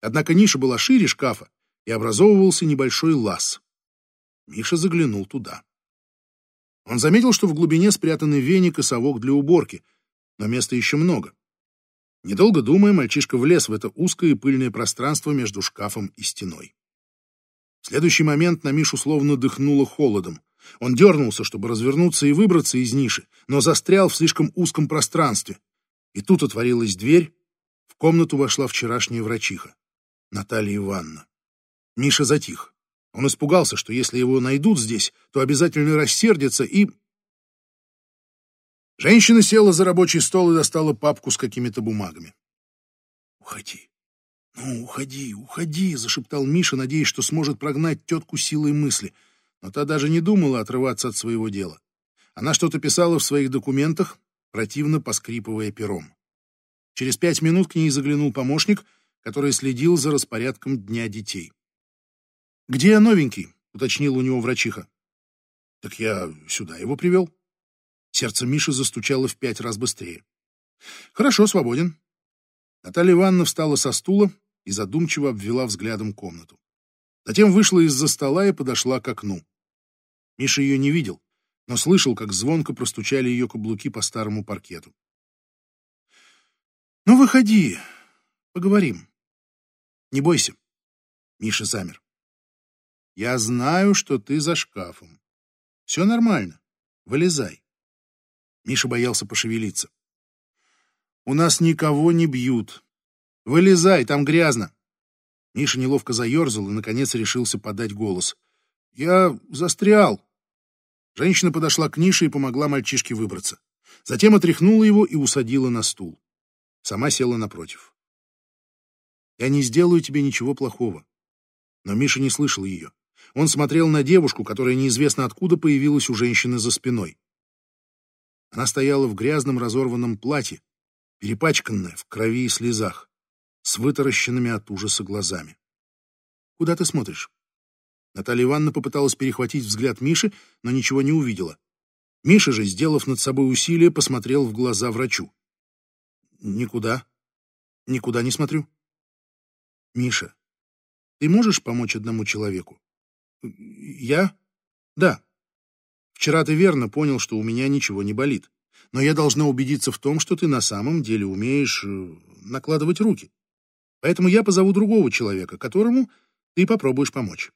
A: Однако ниша была шире шкафа, и образовывался небольшой лаз. Миша заглянул туда. Он заметил, что в глубине спрятаны веник и совок для уборки, но места еще много. Недолго думая, мальчишка влез в это узкое и пыльное пространство между шкафом и стеной. В следующий момент на Мишу словно дыхнуло холодом. Он дернулся, чтобы развернуться и выбраться из ниши, но застрял в слишком узком пространстве. И тут отворилась дверь, в комнату вошла вчерашняя врачиха, Наталья Ивановна. Миша затих. Он испугался, что если его найдут здесь, то обязательно рассердятся и... Женщина села за рабочий стол и достала папку с какими-то бумагами. «Уходи, «Ну, уходи, уходи!» — зашептал Миша, надеясь, что сможет прогнать тетку силой мысли. Но та даже не думала отрываться от своего дела. Она что-то писала в своих документах, противно поскрипывая пером. Через пять минут к ней заглянул помощник, который следил за распорядком Дня детей. «Где новенький?» — уточнил у него врачиха. «Так я сюда его привел». Сердце Миши застучало в пять раз быстрее. «Хорошо, свободен». Наталья Ивановна встала со стула, и задумчиво обвела взглядом комнату. Затем вышла из-за стола и подошла к окну. Миша ее не видел, но слышал, как звонко простучали ее каблуки по старому паркету. «Ну, выходи, поговорим. Не бойся». Миша замер. «Я знаю, что ты за шкафом. Все нормально. Вылезай». Миша боялся пошевелиться. «У нас никого не бьют. Вылезай, там грязно. Миша неловко заерзал и, наконец, решился подать голос. Я застрял. Женщина подошла к нише и помогла мальчишке выбраться. Затем отряхнула его и усадила на стул. Сама села напротив. «Я не сделаю тебе ничего плохого». Но Миша не слышал ее. Он смотрел на девушку, которая неизвестно откуда появилась у женщины за спиной. Она стояла в грязном разорванном платье, перепачканная в крови и слезах, с вытаращенными от ужаса глазами. «Куда ты смотришь?» Наталья Ивановна попыталась перехватить взгляд Миши, но ничего не увидела. Миша же, сделав над собой усилие, посмотрел в глаза врачу. «Никуда. Никуда не смотрю». «Миша, ты можешь помочь одному человеку?» «Я? Да. Вчера ты верно понял, что у меня ничего не болит. Но я должна убедиться в том, что ты на самом деле умеешь э, накладывать руки. Поэтому я позову другого человека, которому ты попробуешь помочь».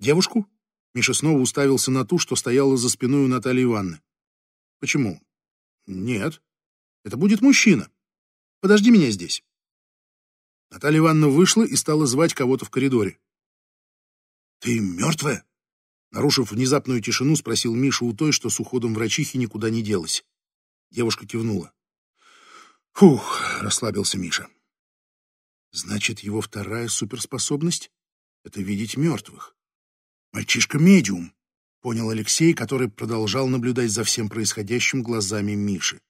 A: «Девушку?» Миша снова уставился на ту, что стояла за спиной у Натальи Ивановны. «Почему?» «Нет. Это будет мужчина. Подожди меня здесь». Наталья Ивановна вышла и стала звать кого-то в коридоре. «Ты мертвая?» Нарушив внезапную тишину, спросил Миша у той, что с уходом врачихи никуда не делась. Девушка кивнула. «Фух!» — расслабился Миша. «Значит, его вторая суперспособность — это видеть мертвых. Мальчишка-медиум», — понял Алексей, который продолжал наблюдать за всем происходящим глазами Миши.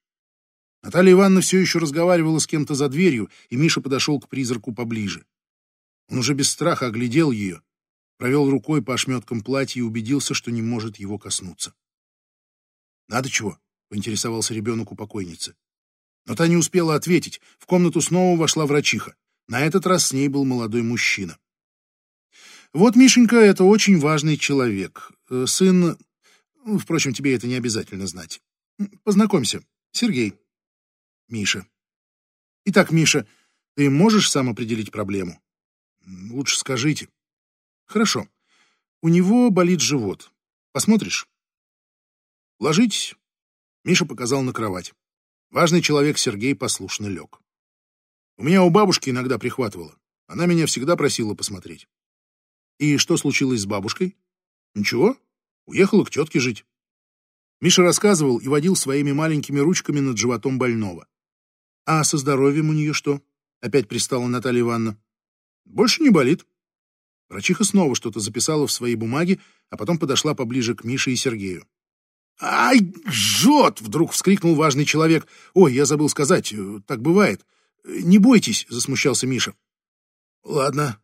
A: Наталья Ивановна все еще разговаривала с кем-то за дверью, и Миша подошел к призраку поближе. Он уже без страха оглядел ее, провел рукой по ошметкам платья и убедился, что не может его коснуться. «Надо чего?» — поинтересовался ребенок у покойницы. Но та не успела ответить. В комнату снова вошла врачиха. На этот раз с ней был молодой мужчина. «Вот, Мишенька, это очень важный человек. Э, сын... Ну, впрочем, тебе это не обязательно знать. Познакомься. Сергей. Миша. Итак, Миша, ты можешь сам определить проблему? Лучше скажите. Хорошо. У него болит живот. Посмотришь? Ложитесь. Миша показал на кровать. Важный человек Сергей послушно лег. У меня у бабушки иногда прихватывало. Она меня всегда просила посмотреть. И что случилось с бабушкой? Ничего, уехала к тетке жить. Миша рассказывал и водил своими маленькими ручками над животом больного. А со здоровьем у нее что? Опять пристала Наталья Ивановна. Больше не болит. Врачиха снова что-то записала в свои бумаги, а потом подошла поближе к Мише и Сергею. «Ай, жжет!» — вдруг вскрикнул важный человек. «Ой, я забыл сказать, э, так бывает. Не бойтесь!» — засмущался Миша. «Ладно».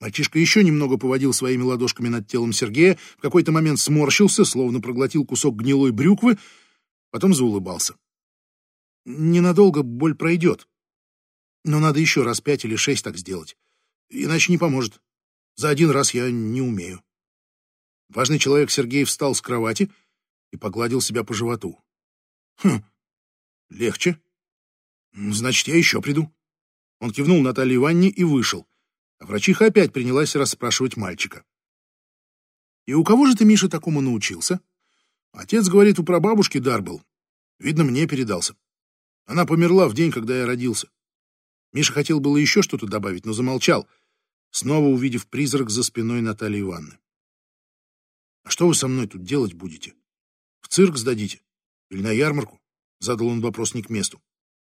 A: Мальчишка еще немного поводил своими ладошками над телом Сергея, в какой-то момент сморщился, словно проглотил кусок гнилой брюквы, потом заулыбался. «Ненадолго боль пройдет, но надо еще раз пять или шесть так сделать, иначе не поможет. За один раз я не умею. Важный человек Сергей встал с кровати и погладил себя по животу. Хм, легче. Значит, я еще приду. Он кивнул Наталье Ивановне и вышел. А врачиха опять принялась расспрашивать мальчика. «И у кого же ты, Миша, такому научился?» Отец говорит, у прабабушки дар был. Видно, мне передался. Она померла в день, когда я родился. Миша хотел было еще что-то добавить, но замолчал снова увидев призрак за спиной Натальи Ивановны. «А что вы со мной тут делать будете? В цирк сдадите? Или на ярмарку?» Задал он вопрос не к месту.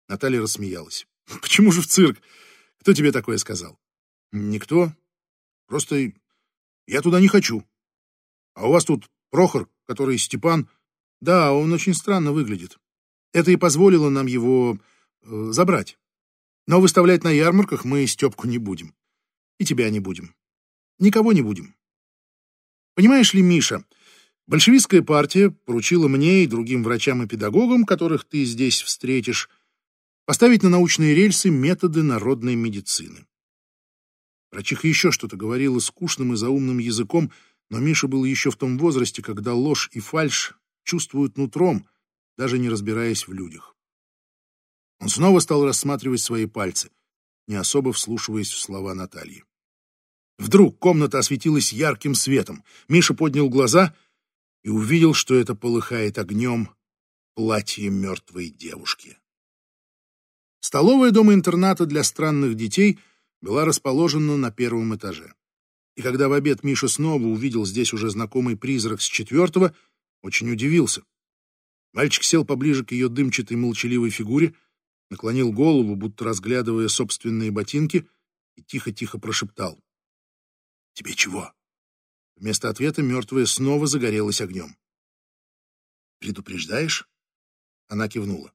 A: Наталья рассмеялась. «Почему же в цирк? Кто тебе такое сказал?» «Никто. Просто я туда не хочу. А у вас тут Прохор, который Степан... Да, он очень странно выглядит. Это и позволило нам его э, забрать. Но выставлять на ярмарках мы Степку не будем. И тебя не будем. Никого не будем. Понимаешь ли, Миша, большевистская партия поручила мне и другим врачам и педагогам, которых ты здесь встретишь, поставить на научные рельсы методы народной медицины. Врачиха еще что-то говорила скучным и заумным языком, но Миша был еще в том возрасте, когда ложь и фальшь чувствуют нутром, даже не разбираясь в людях. Он снова стал рассматривать свои пальцы, не особо вслушиваясь в слова Натальи. Вдруг комната осветилась ярким светом. Миша поднял глаза и увидел, что это полыхает огнем платье мертвой девушки. Столовая дома-интерната для странных детей была расположена на первом этаже. И когда в обед Миша снова увидел здесь уже знакомый призрак с четвертого, очень удивился. Мальчик сел поближе к ее дымчатой молчаливой фигуре, наклонил голову, будто разглядывая собственные ботинки, и тихо-тихо прошептал. «Тебе чего?» Вместо ответа мертвая снова загорелась огнем. «Предупреждаешь?» Она кивнула.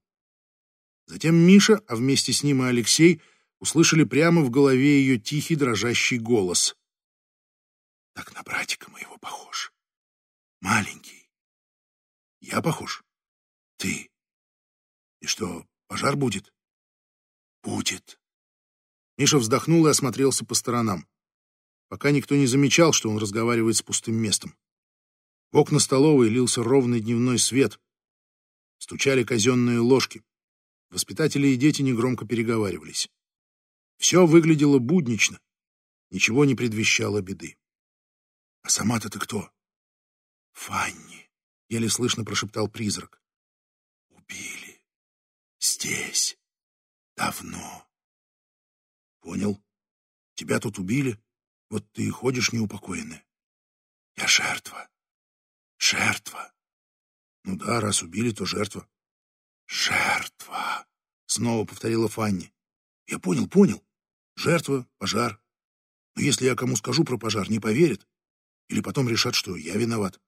A: Затем Миша, а вместе с ним и Алексей, услышали прямо в голове ее тихий дрожащий голос. «Так на братика моего похож. Маленький. Я похож? Ты. И что, пожар будет?» «Будет». Миша вздохнул и осмотрелся по сторонам. Пока никто не замечал, что он разговаривает с пустым местом. В окна столовой лился ровный дневной свет. Стучали казенные ложки. Воспитатели и дети негромко переговаривались. Все выглядело буднично. Ничего не предвещало беды. «А сама-то ты кто?» «Фанни», — еле слышно прошептал призрак. «Убили. Здесь. Давно». «Понял. Тебя тут убили, вот ты и ходишь неупокоенная». «Я жертва. Жертва. Ну да, раз убили, то жертва. Жертва. Снова повторила Фанни. Я понял, понял. Жертва, пожар. Но если я кому скажу про пожар, не поверят. Или потом решат, что я виноват.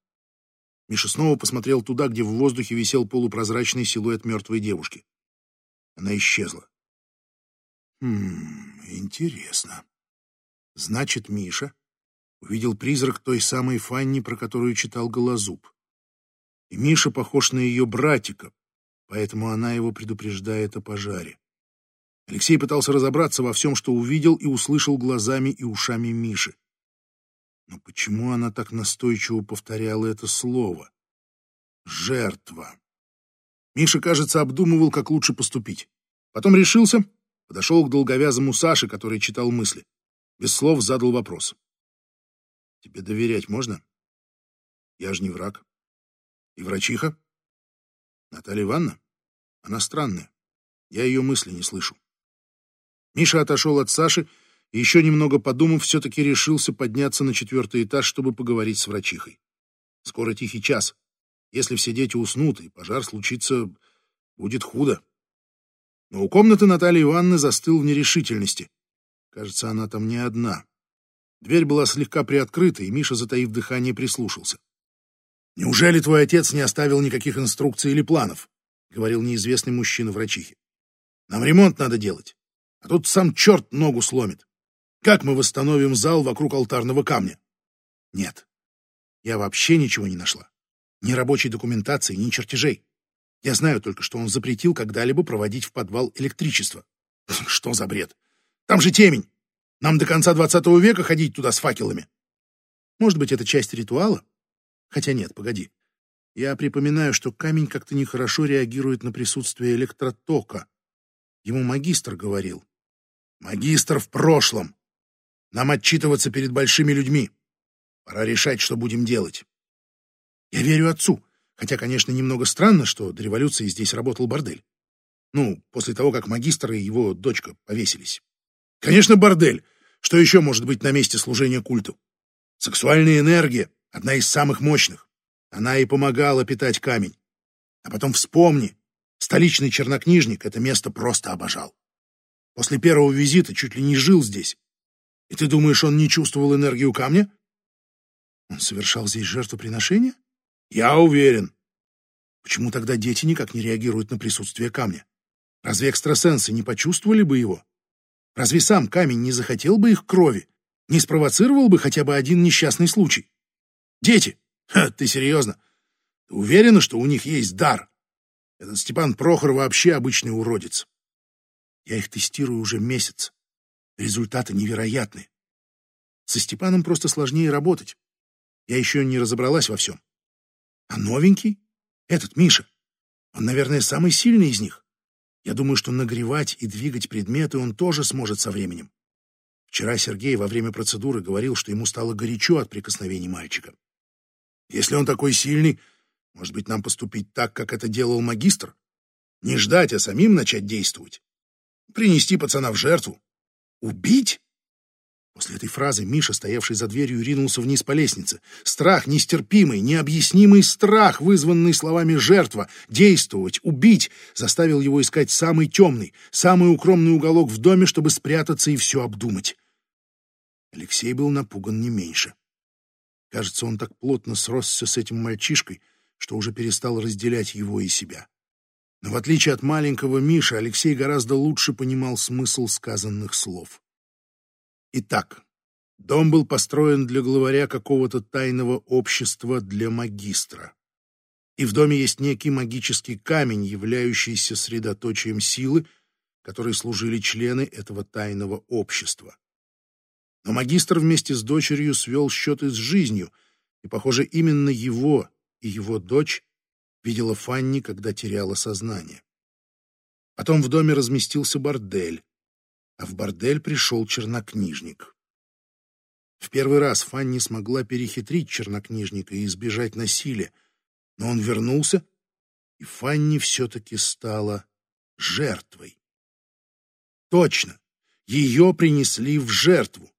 A: Миша снова посмотрел туда, где в воздухе висел полупрозрачный силуэт мертвой девушки. Она исчезла. Хм, интересно. Значит, Миша увидел призрак той самой Фанни, про которую читал Голозуб. И Миша похож на ее братика, поэтому она его предупреждает о пожаре. Алексей пытался разобраться во всем, что увидел и услышал глазами и ушами Миши. Но почему она так настойчиво повторяла это слово? Жертва. Миша, кажется, обдумывал, как лучше поступить. Потом решился, подошел к долговязому Саше, который читал мысли. Без слов задал вопрос. Тебе доверять можно? Я же не враг. И врачиха? Наталья Ивановна? Она странная. Я ее мысли не слышу. Миша отошел от Саши и, еще немного подумав, все-таки решился подняться на четвертый этаж, чтобы поговорить с врачихой. Скоро тихий час. Если все дети уснут, и пожар случится, будет худо. Но у комнаты Натальи Ивановны застыл в нерешительности. Кажется, она там не одна. Дверь была слегка приоткрыта, и Миша, затаив дыхание, прислушался. «Неужели твой отец не оставил никаких инструкций или планов?» — говорил неизвестный мужчина врачихе. «Нам ремонт надо делать, а тут сам черт ногу сломит. Как мы восстановим зал вокруг алтарного камня?» «Нет, я вообще ничего не нашла. Ни рабочей документации, ни чертежей. Я знаю только, что он запретил когда-либо проводить в подвал электричество. Что за бред? Там же темень. Нам до конца двадцатого века ходить туда с факелами. Может быть, это часть ритуала? Хотя нет, погоди. Я припоминаю, что камень как-то нехорошо реагирует на присутствие электротока. Ему магистр говорил. Магистр в прошлом. Нам отчитываться перед большими людьми. Пора решать, что будем делать. Я верю отцу, хотя, конечно, немного странно, что до революции здесь работал бордель. Ну, после того, как магистр и его дочка повесились. Конечно, бордель. Что еще может быть на месте служения культу? Сексуальная энергия — одна из самых мощных. Она и помогала питать камень. А потом вспомни, столичный чернокнижник это место просто обожал. После первого визита чуть ли не жил здесь. И ты думаешь, он не чувствовал энергию камня? Он совершал здесь жертвоприношение? Я уверен. Почему тогда дети никак не реагируют на присутствие камня? Разве экстрасенсы не почувствовали бы его? Разве сам камень не захотел бы их крови? Не спровоцировал бы хотя бы один несчастный случай? Дети! Ха, ты серьезно? Ты уверена, что у них есть дар? Этот Степан Прохор вообще обычный уродец. Я их тестирую уже месяц. Результаты невероятны. Со Степаном просто сложнее работать. Я еще не разобралась во всем. А новенький? Этот Миша. Он, наверное, самый сильный из них. Я думаю, что нагревать и двигать предметы он тоже сможет со временем. Вчера Сергей во время процедуры говорил, что ему стало горячо от прикосновений мальчика. Если он такой сильный, может быть, нам поступить так, как это делал магистр? Не ждать, а самим начать действовать. Принести пацана в жертву. Убить? После этой фразы Миша, стоявший за дверью, ринулся вниз по лестнице. Страх, нестерпимый, необъяснимый страх, вызванный словами «жертва», «действовать», «убить», заставил его искать самый темный, самый укромный уголок в доме, чтобы спрятаться и все обдумать. Алексей был напуган не меньше. Кажется, он так плотно сросся с этим мальчишкой, что уже перестал разделять его и себя. Но в отличие от маленького Миши, Алексей гораздо лучше понимал смысл сказанных слов. Итак, дом был построен для главаря какого-то тайного общества для магистра. И в доме есть некий магический камень, являющийся средоточием силы, которой служили члены этого тайного общества. Но магистр вместе с дочерью свел счеты с жизнью, и, похоже, именно его и его дочь видела Фанни, когда теряла сознание. Потом в доме разместился бордель, а в бордель пришел чернокнижник. В первый раз Фанни смогла перехитрить чернокнижника и избежать насилия, но он вернулся, и Фанни все-таки стала жертвой. Точно, ее принесли в жертву.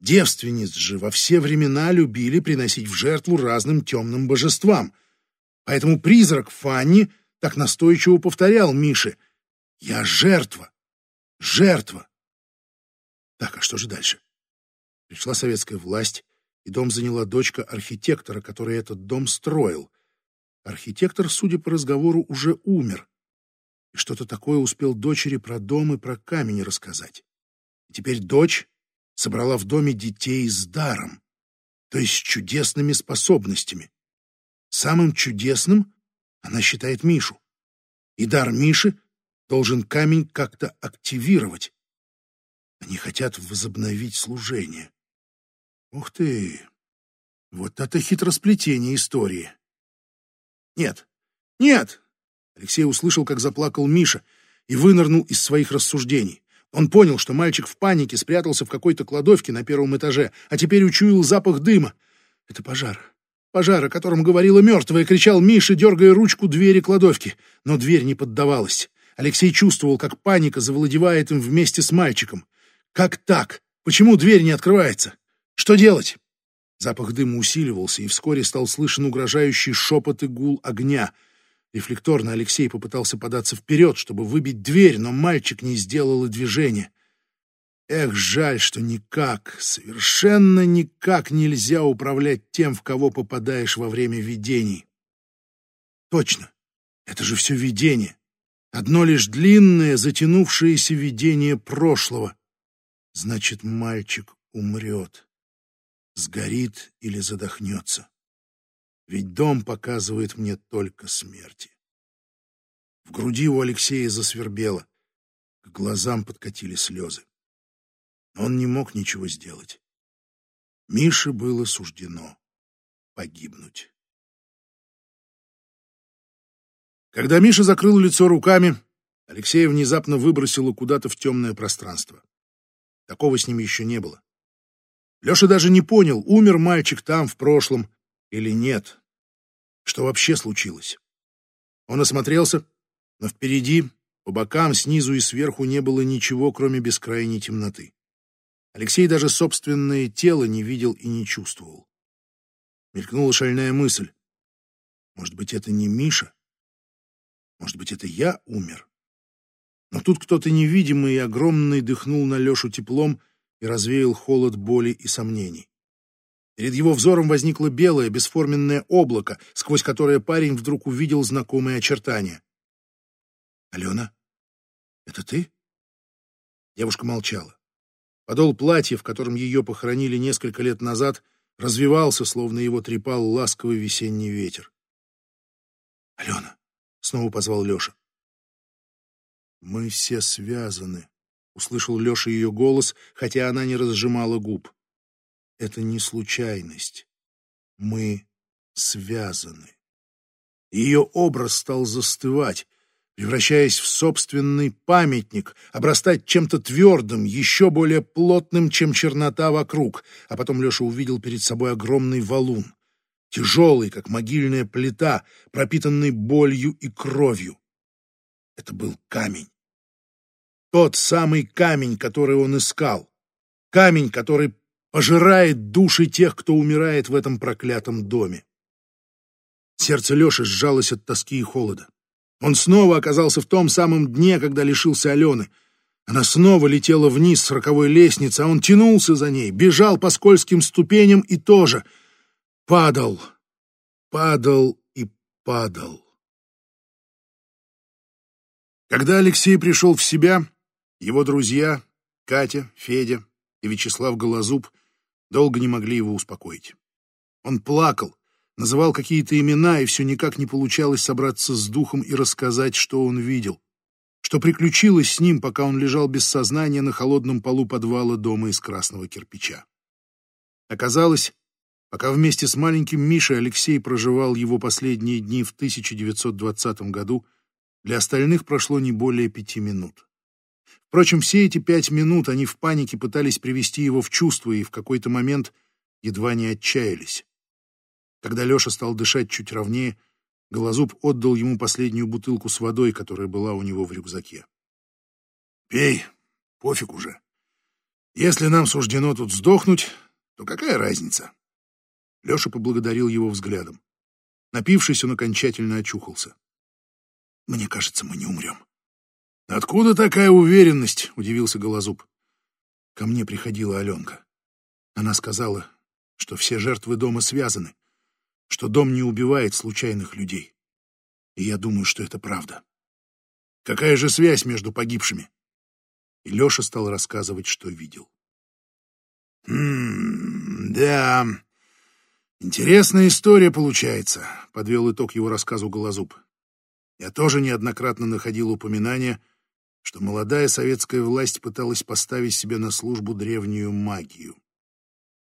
A: Девственниц же во все времена любили приносить в жертву разным темным божествам. Поэтому призрак Фанни так настойчиво повторял Мише «Я жертва, Жертва! Так, а что же дальше? Пришла советская власть, и дом заняла дочка архитектора, который этот дом строил. Архитектор, судя по разговору, уже умер. И что-то такое успел дочери про дом и про камень рассказать. И теперь дочь собрала в доме детей с даром, то есть с чудесными способностями. Самым чудесным она считает Мишу. И дар Миши должен камень как-то активировать. Они хотят возобновить служение. Ух ты! Вот это хитросплетение истории. Нет, нет! Алексей услышал, как заплакал Миша, и вынырнул из своих рассуждений. Он понял, что мальчик в панике спрятался в какой-то кладовке на первом этаже, а теперь учуял запах дыма. Это пожар. Пожар, о котором говорила мертвая, кричал Миша, дергая ручку двери кладовки. Но дверь не поддавалась. Алексей чувствовал, как паника завладевает им вместе с мальчиком. Как так? Почему дверь не открывается? Что делать? Запах дыма усиливался, и вскоре стал слышен угрожающий шепот и гул огня. Рефлекторно Алексей попытался податься вперед, чтобы выбить дверь, но мальчик не сделал и движения. Эх, жаль, что никак, совершенно никак нельзя управлять тем, в кого попадаешь во время видений. Точно, это же все видение. Одно лишь длинное, затянувшееся видение прошлого. Значит, мальчик умрет, сгорит или задохнется. Ведь дом показывает мне только смерти. В груди у Алексея засвербело, к глазам подкатили слезы. Он не мог ничего сделать. Мише было суждено погибнуть. Когда Миша закрыл лицо руками, Алексея внезапно выбросило куда-то в темное пространство. Такого с ним еще не было. Леша даже не понял, умер мальчик там в прошлом или нет. Что вообще случилось? Он осмотрелся, но впереди, по бокам, снизу и сверху не было ничего, кроме бескрайней темноты. Алексей даже собственное тело не видел и не чувствовал. Мелькнула шальная мысль. Может быть, это не Миша? Может быть, это я умер? Но тут кто-то невидимый и огромный дыхнул на Лешу теплом и развеял холод боли и сомнений. Перед его взором возникло белое, бесформенное облако, сквозь которое парень вдруг увидел знакомые очертания. «Алена, это ты?» Девушка молчала. Подол платья, в котором ее похоронили несколько лет назад, развивался, словно его трепал ласковый весенний ветер. «Алена, — снова позвал Леша. «Мы все связаны», — услышал Леша ее голос, хотя она не разжимала губ. «Это не случайность. Мы связаны». Ее образ стал застывать, превращаясь в собственный памятник, обрастать чем-то твердым, еще более плотным, чем чернота вокруг. А потом Леша увидел перед собой огромный валун тяжелый, как могильная плита, пропитанный болью и кровью. Это был камень. Тот самый камень, который он искал. Камень, который пожирает души тех, кто умирает в этом проклятом доме. Сердце Леши сжалось от тоски и холода. Он снова оказался в том самом дне, когда лишился Алены. Она снова летела вниз с роковой лестницы, а он тянулся за ней, бежал по скользким ступеням и тоже падал, падал и падал. Когда Алексей пришел в себя, его друзья, Катя, Федя и Вячеслав Голозуб, долго не могли его успокоить. Он плакал, называл какие-то имена, и все никак не получалось собраться с духом и рассказать, что он видел, что приключилось с ним, пока он лежал без сознания на холодном полу подвала дома из красного кирпича. Оказалось, пока вместе с маленьким Мишей Алексей проживал его последние дни в 1920 году, для остальных прошло не более пяти минут. Впрочем, все эти пять минут они в панике пытались привести его в чувство и в какой-то момент едва не отчаялись. Когда Леша стал дышать чуть ровнее, Голозуб отдал ему последнюю бутылку с водой, которая была у него в рюкзаке. «Пей, пофиг уже. Если нам суждено тут сдохнуть, то какая разница?» Леша поблагодарил его взглядом. Напившись, он окончательно очухался. «Мне кажется, мы не умрем». «Откуда такая уверенность?» — удивился Голозуб. Ко мне приходила Аленка. Она сказала, что все жертвы дома связаны, что дом не убивает случайных людей. И я думаю, что это правда. Какая же связь между погибшими? И Леша стал рассказывать, что видел. «Хм, да, интересная история получается», — подвел итог его рассказу Голозуб. «Я тоже неоднократно находил упоминания что молодая советская власть пыталась поставить себе на службу древнюю магию.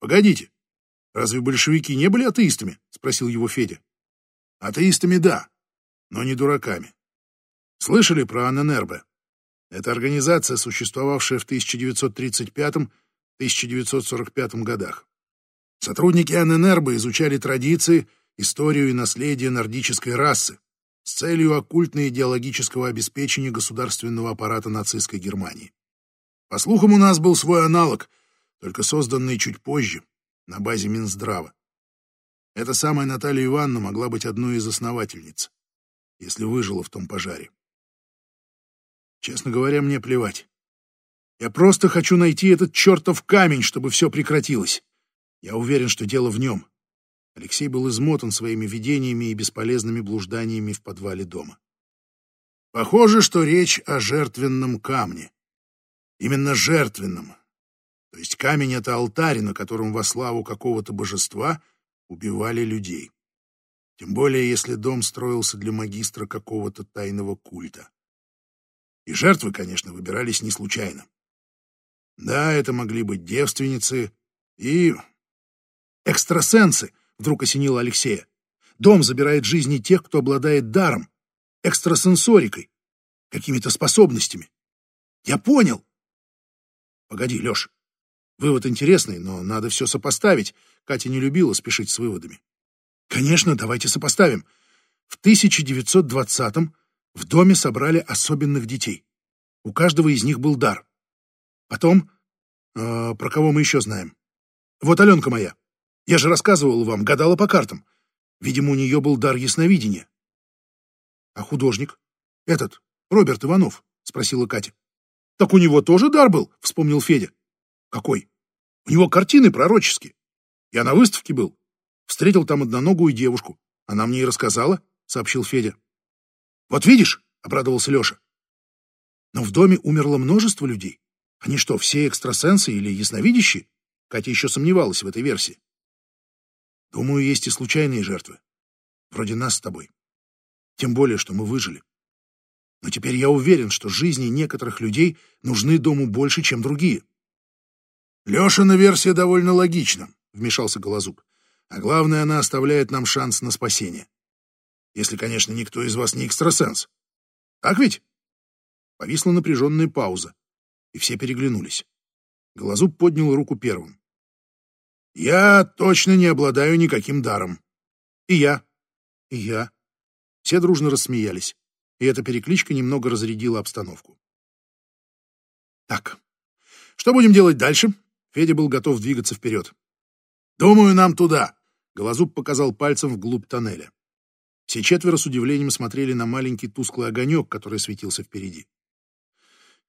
A: «Погодите, разве большевики не были атеистами?» — спросил его Федя. «Атеистами — да, но не дураками. Слышали про Аненербе? Это организация, существовавшая в 1935-1945 годах. Сотрудники Аненербе изучали традиции, историю и наследие нордической расы, с целью оккультно-идеологического обеспечения государственного аппарата нацистской Германии. По слухам, у нас был свой аналог, только созданный чуть позже, на базе Минздрава. Эта самая Наталья Ивановна могла быть одной из основательниц, если выжила в том пожаре. Честно говоря, мне плевать. Я просто хочу найти этот чертов камень, чтобы все прекратилось. Я уверен, что дело в нем. Алексей был измотан своими видениями и бесполезными блужданиями в подвале дома. Похоже, что речь о жертвенном камне. Именно жертвенном. То есть камень — это алтарь, на котором во славу какого-то божества убивали людей. Тем более, если дом строился для магистра какого-то тайного культа. И жертвы, конечно, выбирались не случайно. Да, это могли быть девственницы и экстрасенсы, Вдруг осенило Алексея. Дом забирает жизни тех, кто обладает даром, экстрасенсорикой, какими-то способностями. Я понял. Погоди, Леш. Вывод интересный, но надо все сопоставить. Катя не любила спешить с выводами. Конечно, давайте сопоставим. В 1920-м в доме собрали особенных детей. У каждого из них был дар. Потом, э, про кого мы еще знаем? Вот Аленка моя. Я же рассказывал вам, гадала по картам. Видимо, у нее был дар ясновидения. — А художник? Этот, Роберт Иванов? — спросила Катя. — Так у него тоже дар был, — вспомнил Федя. — Какой? У него картины пророческие. Я на выставке был. Встретил там одноногую девушку. Она мне и рассказала, — сообщил Федя. — Вот видишь, — обрадовался Леша. Но в доме умерло множество людей. Они что, все экстрасенсы или ясновидящие? Катя еще сомневалась в этой версии. Думаю, есть и случайные жертвы. Вроде нас с тобой. Тем более, что мы выжили. Но теперь я уверен, что жизни некоторых людей нужны дому больше, чем другие. Лешина версия довольно логична, вмешался Голозуб. А главное, она оставляет нам шанс на спасение. Если, конечно, никто из вас не экстрасенс. Так ведь? Повисла напряженная пауза, и все переглянулись. Голозуб поднял руку первым. Я точно не обладаю никаким даром. И я. И я. Все дружно рассмеялись, и эта перекличка немного разрядила обстановку. Так, что будем делать дальше? Федя был готов двигаться вперед. «Думаю, нам туда!» Голозуб показал пальцем вглубь тоннеля. Все четверо с удивлением смотрели на маленький тусклый огонек, который светился впереди.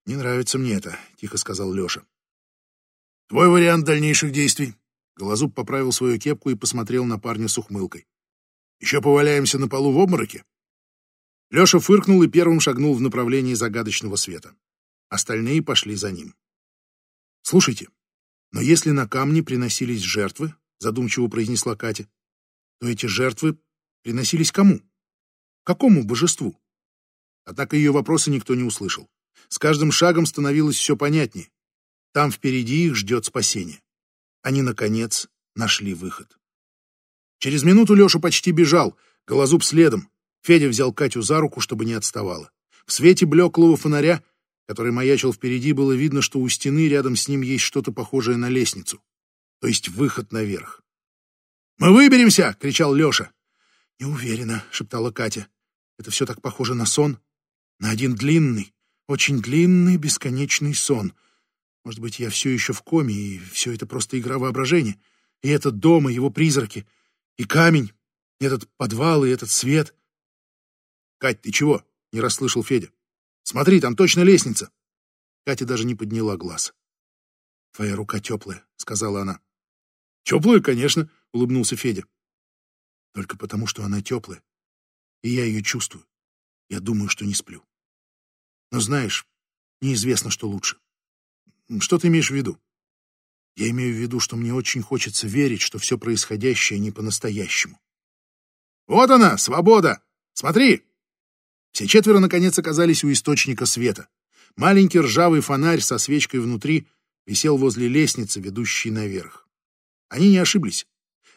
A: «Не нравится мне это», — тихо сказал Леша. «Твой вариант дальнейших действий?» Голозуб поправил свою кепку и посмотрел на парня с ухмылкой. «Еще поваляемся на полу в обмороке?» Леша фыркнул и первым шагнул в направлении загадочного света. Остальные пошли за ним. «Слушайте, но если на камне приносились жертвы, — задумчиво произнесла Катя, — то эти жертвы приносились кому? Какому божеству?» Однако ее вопросы никто не услышал. С каждым шагом становилось все понятнее. Там впереди их ждет спасение. Они, наконец, нашли выход. Через минуту Леша почти бежал, Голозуб следом. Федя взял Катю за руку, чтобы не отставала. В свете блеклого фонаря, который маячил впереди, было видно, что у стены рядом с ним есть что-то похожее на лестницу. То есть выход наверх. «Мы выберемся!» — кричал Леша. «Не уверена», — шептала Катя. «Это все так похоже на сон. На один длинный, очень длинный, бесконечный сон. Может быть, я все еще в коме, и все это просто игра воображения. И этот дом, и его призраки, и камень, и этот подвал, и этот свет. «Кать, ты чего?» — не расслышал Федя. «Смотри, там точно лестница!» Катя даже не подняла глаз. «Твоя рука теплая», — сказала она. «Теплая, конечно», — улыбнулся Федя. «Только потому, что она теплая, и я ее чувствую. Я думаю, что не сплю». Но знаешь, неизвестно, что лучше. Что ты имеешь в виду? Я имею в виду, что мне очень хочется верить, что все происходящее не по-настоящему. Вот она, свобода! Смотри! Все четверо, наконец, оказались у источника света. Маленький ржавый фонарь со свечкой внутри висел возле лестницы, ведущей наверх. Они не ошиблись.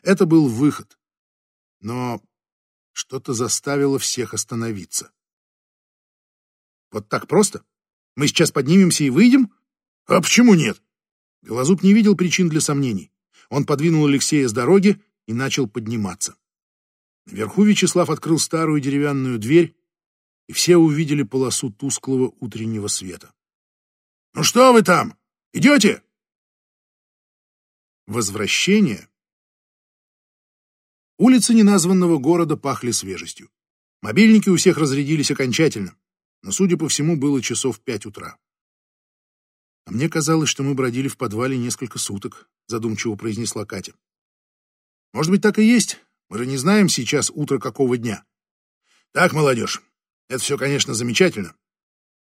A: Это был выход. Но что-то заставило всех остановиться. Вот так просто? Мы сейчас поднимемся и выйдем? А почему нет? Голозуб не видел причин для сомнений. Он подвинул Алексея с дороги и начал подниматься. Наверху Вячеслав открыл старую деревянную дверь, и все увидели полосу тусклого утреннего света. «Ну что вы там? Идете?» Возвращение. Улицы неназванного города пахли свежестью. Мобильники у всех разрядились окончательно но, судя по всему, было часов пять утра. «А мне казалось, что мы бродили в подвале несколько суток», — задумчиво произнесла Катя. «Может быть, так и есть. Мы же не знаем сейчас утро какого дня. Так, молодежь, это все, конечно, замечательно,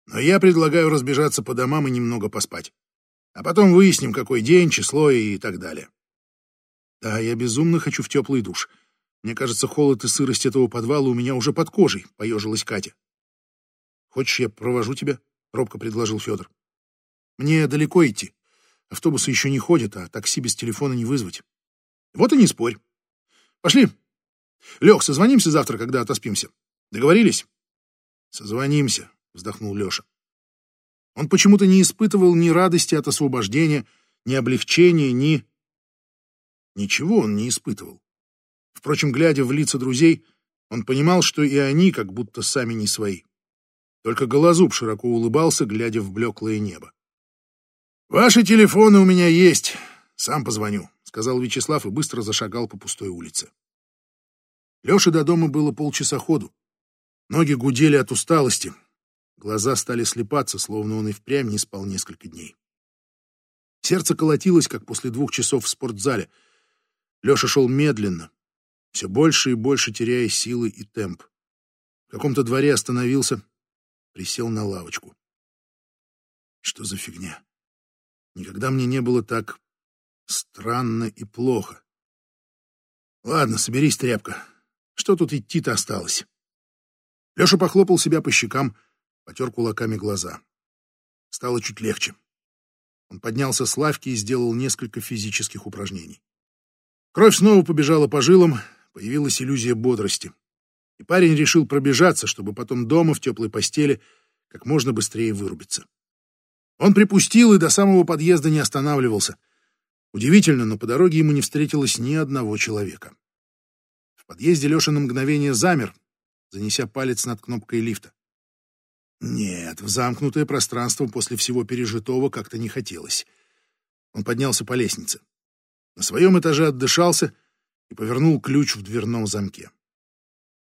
A: но я предлагаю разбежаться по домам и немного поспать. А потом выясним, какой день, число и так далее. Да, я безумно хочу в теплый душ. Мне кажется, холод и сырость этого подвала у меня уже под кожей, — поежилась Катя. Хочешь, я провожу тебя? Робко предложил Федор. Мне далеко идти. Автобусы еще не ходят, а такси без телефона не вызвать. Вот и не спорь. Пошли. Лех, созвонимся завтра, когда отоспимся. Договорились? Созвонимся, вздохнул Леша. Он почему-то не испытывал ни радости от освобождения, ни облегчения, ни... Ничего он не испытывал. Впрочем, глядя в лица друзей, он понимал, что и они как будто сами не свои. Только Голозуб широко улыбался, глядя в блеклое небо. «Ваши телефоны у меня есть. Сам позвоню», — сказал Вячеслав и быстро зашагал по пустой улице. Леше до дома было полчаса ходу. Ноги гудели от усталости. Глаза стали слепаться, словно он и впрямь не спал несколько дней. Сердце колотилось, как после двух часов в спортзале. Леша шел медленно, все больше и больше теряя силы и темп. В каком-то дворе остановился, присел на лавочку. Что за фигня? Никогда мне не было так странно и плохо. Ладно, соберись, тряпка. Что тут идти-то осталось? Леша похлопал себя по щекам, потер кулаками глаза. Стало чуть легче. Он поднялся с лавки и сделал несколько физических упражнений. Кровь снова побежала по жилам, появилась иллюзия бодрости и парень решил пробежаться, чтобы потом дома в теплой постели как можно быстрее вырубиться. Он припустил и до самого подъезда не останавливался. Удивительно, но по дороге ему не встретилось ни одного человека. В подъезде Леша на мгновение замер, занеся палец над кнопкой лифта. Нет, в замкнутое пространство после всего пережитого как-то не хотелось. Он поднялся по лестнице. На своем этаже отдышался и повернул ключ в дверном замке.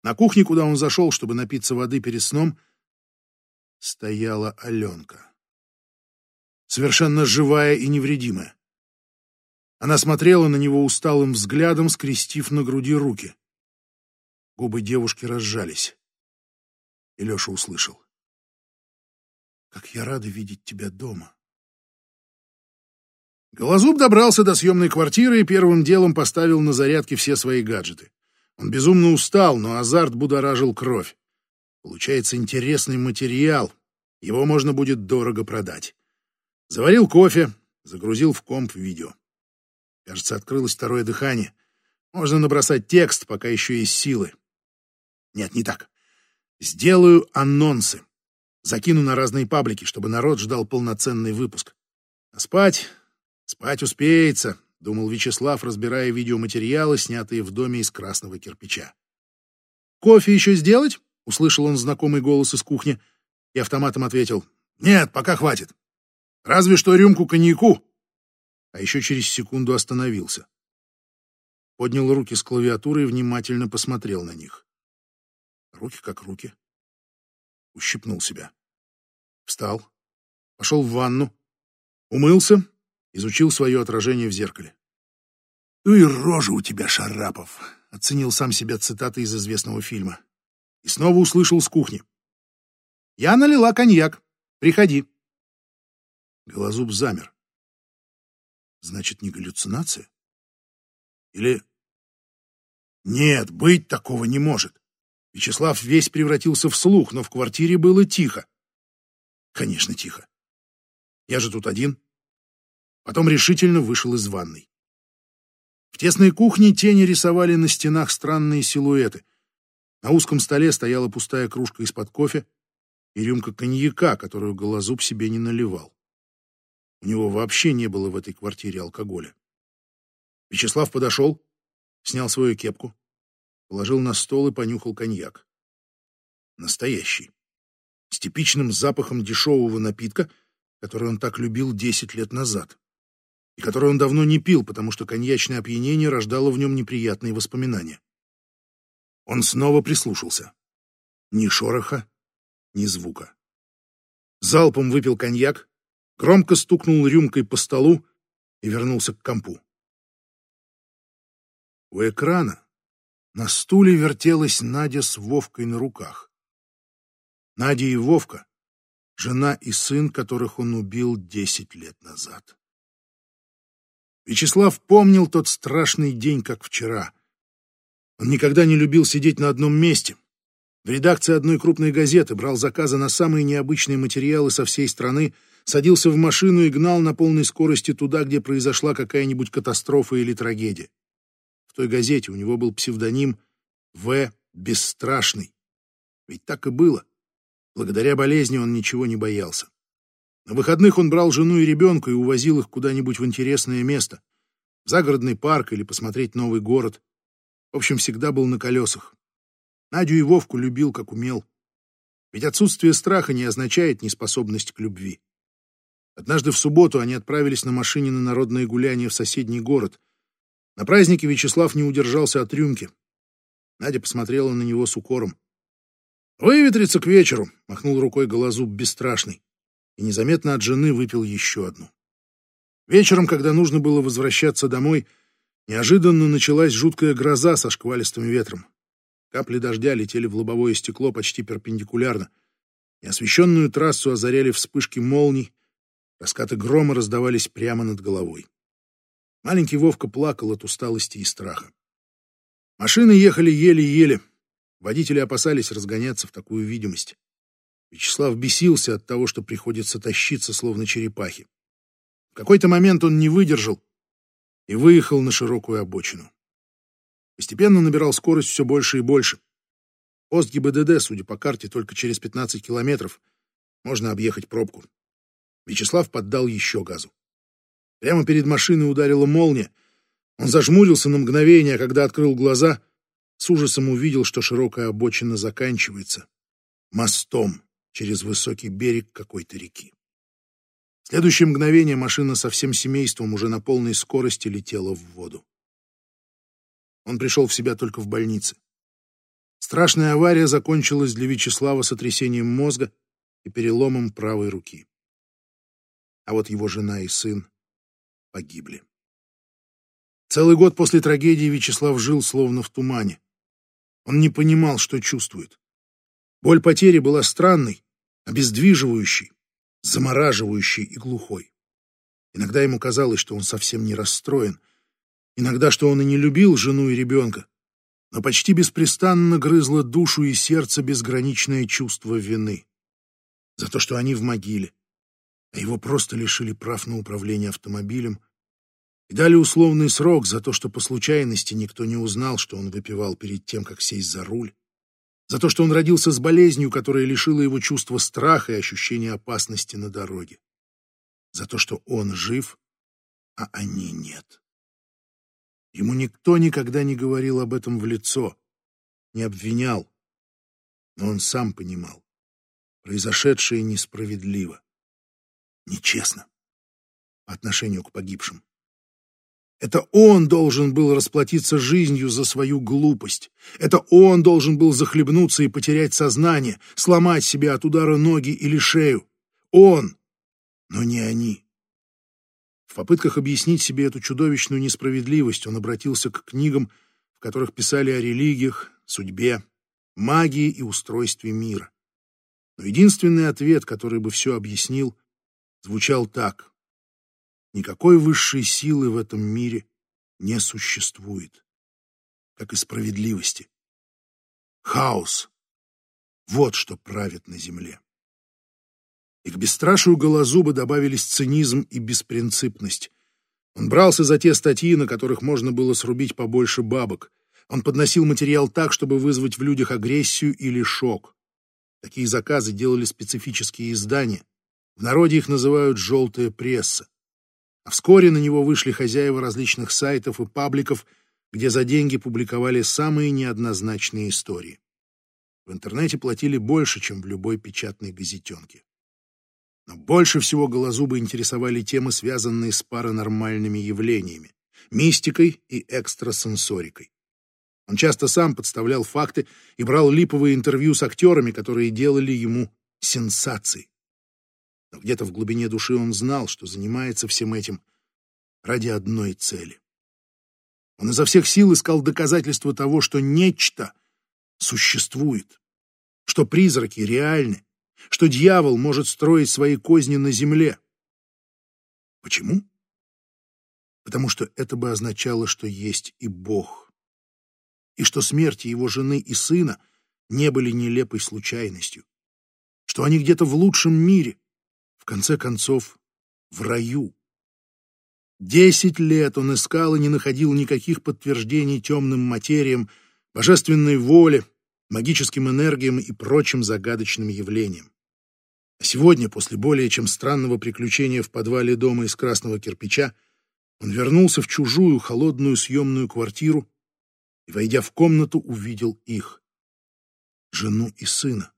A: На кухне, куда он зашел, чтобы напиться воды перед сном, стояла Аленка. Совершенно живая и невредимая. Она смотрела на него усталым взглядом, скрестив на груди руки. Губы девушки разжались. И Леша услышал. «Как я рада видеть тебя дома!» Голозуб добрался до съемной квартиры и первым делом поставил на зарядке все свои гаджеты. Он безумно устал, но азарт будоражил кровь. Получается интересный материал. Его можно будет дорого продать. Заварил кофе, загрузил в комп видео. Кажется, открылось второе дыхание. Можно набросать текст, пока еще есть силы. Нет, не так. Сделаю анонсы. Закину на разные паблики, чтобы народ ждал полноценный выпуск. А спать Спать успеется, думал Вячеслав, разбирая видеоматериалы, снятые в доме из красного кирпича. Кофе еще сделать? услышал он знакомый голос из кухни и автоматом ответил: "Нет, пока хватит. Разве что рюмку коньяку". А еще через секунду остановился. Поднял руки с клавиатуры и внимательно посмотрел на них. Руки как руки. Ущипнул себя. Встал, пошел в ванну, умылся изучил свое отражение в зеркале. «Ну и рожа у тебя, Шарапов!» — оценил сам себя цитаты из известного фильма. И снова услышал с кухни. «Я налила коньяк. Приходи». Голозуб замер. Значит, не галлюцинация? Или... Нет, быть такого не может. Вячеслав весь превратился в слух, но в квартире было тихо. Конечно, тихо. Я же тут один. Потом решительно вышел из ванной. В тесной кухне тени рисовали на стенах странные силуэты. На узком столе стояла пустая кружка из-под кофе и рюмка коньяка, которую Голозуб себе не наливал. У него вообще не было в этой квартире алкоголя. Вячеслав подошел, снял свою кепку, положил на стол и понюхал коньяк. Настоящий. С типичным запахом дешевого напитка, который он так любил десять лет назад и который он давно не пил, потому что коньячное опьянение рождало в нем неприятные воспоминания. Он снова прислушался. Ни шороха, ни звука. Залпом выпил коньяк, громко стукнул рюмкой по столу и вернулся к компу. У экрана на стуле вертелась Надя с Вовкой на руках. Надя и Вовка — жена и сын, которых он убил десять лет назад. Вячеслав помнил тот страшный день, как вчера. Он никогда не любил сидеть на одном месте. В редакции одной крупной газеты брал заказы на самые необычные материалы со всей страны, садился в машину и гнал на полной скорости туда, где произошла какая-нибудь катастрофа или трагедия. В той газете у него был псевдоним В. Бесстрашный. Ведь так и было. Благодаря болезни он ничего не боялся. На выходных он брал жену и ребенка и увозил их куда-нибудь в интересное место, в загородный парк или посмотреть новый город. В общем, всегда был на колесах. Надю и Вовку любил, как умел. Ведь отсутствие страха не означает неспособность к любви. Однажды в субботу они отправились на машине на народное гуляние в соседний город. На празднике Вячеслав не удержался от рюмки. Надя посмотрела на него с укором. «Выветрится к вечеру», — махнул рукой Голозуб бесстрашный и незаметно от жены выпил еще одну. Вечером, когда нужно было возвращаться домой, неожиданно началась жуткая гроза со шквалистым ветром. Капли дождя летели в лобовое стекло почти перпендикулярно. Неосвещенную трассу озаряли вспышки молний, раскаты грома раздавались прямо над головой. Маленький Вовка плакал от усталости и страха. Машины ехали еле-еле. Водители опасались разгоняться в такую видимость. Вячеслав бесился от того, что приходится тащиться, словно черепахи. В какой-то момент он не выдержал и выехал на широкую обочину. Постепенно набирал скорость все больше и больше. Пост ГИБДД, судя по карте, только через 15 километров можно объехать пробку. Вячеслав поддал еще газу. Прямо перед машиной ударила молния. Он зажмурился на мгновение, а когда открыл глаза, с ужасом увидел, что широкая обочина заканчивается мостом через высокий берег какой-то реки. В следующее мгновение машина со всем семейством уже на полной скорости летела в воду. Он пришел в себя только в больнице. Страшная авария закончилась для Вячеслава сотрясением мозга и переломом правой руки. А вот его жена и сын погибли. Целый год после трагедии Вячеслав жил словно в тумане. Он не понимал, что чувствует. Боль потери была странной, обездвиживающей, замораживающей и глухой. Иногда ему казалось, что он совсем не расстроен, иногда, что он и не любил жену и ребенка, но почти беспрестанно грызло душу и сердце безграничное чувство вины за то, что они в могиле, его просто лишили прав на управление автомобилем и дали условный срок за то, что по случайности никто не узнал, что он выпивал перед тем, как сесть за руль, за то, что он родился с болезнью, которая лишила его чувства страха и ощущения опасности на дороге, за то, что он жив, а они нет. Ему никто никогда не говорил об этом в лицо, не обвинял, но он сам понимал. Произошедшее несправедливо, нечестно по отношению к погибшим. Это он должен был расплатиться жизнью за свою глупость. Это он должен был захлебнуться и потерять сознание, сломать себе от удара ноги или шею. Он, но не они. В попытках объяснить себе эту чудовищную несправедливость он обратился к книгам, в которых писали о религиях, судьбе, магии и устройстве мира. Но единственный ответ, который бы все объяснил, звучал так. Никакой высшей силы в этом мире не существует, как и справедливости. Хаос — вот что правит на земле. И к бесстрашию Голозуба добавились цинизм и беспринципность. Он брался за те статьи, на которых можно было срубить побольше бабок. Он подносил материал так, чтобы вызвать в людях агрессию или шок. Такие заказы делали специфические издания. В народе их называют «желтая пресса». А вскоре на него вышли хозяева различных сайтов и пабликов, где за деньги публиковали самые неоднозначные истории. В интернете платили больше, чем в любой печатной газетенке. Но больше всего Голозуба интересовали темы, связанные с паранормальными явлениями, мистикой и экстрасенсорикой. Он часто сам подставлял факты и брал липовые интервью с актерами, которые делали ему сенсации. Но где-то в глубине души он знал, что занимается всем этим ради одной цели. Он изо всех сил искал доказательства того, что нечто существует, что призраки реальны, что дьявол может строить свои козни на земле. Почему? Потому что это бы означало, что есть и Бог, и что смерти его жены и сына не были нелепой случайностью, что они где-то в лучшем мире, конце концов, в раю. Десять лет он искал и не находил никаких подтверждений темным материям, божественной воле, магическим энергиям и прочим загадочным явлениям. А сегодня, после более чем странного приключения в подвале дома из красного кирпича, он вернулся в чужую холодную съемную квартиру и, войдя в комнату, увидел их, жену и сына,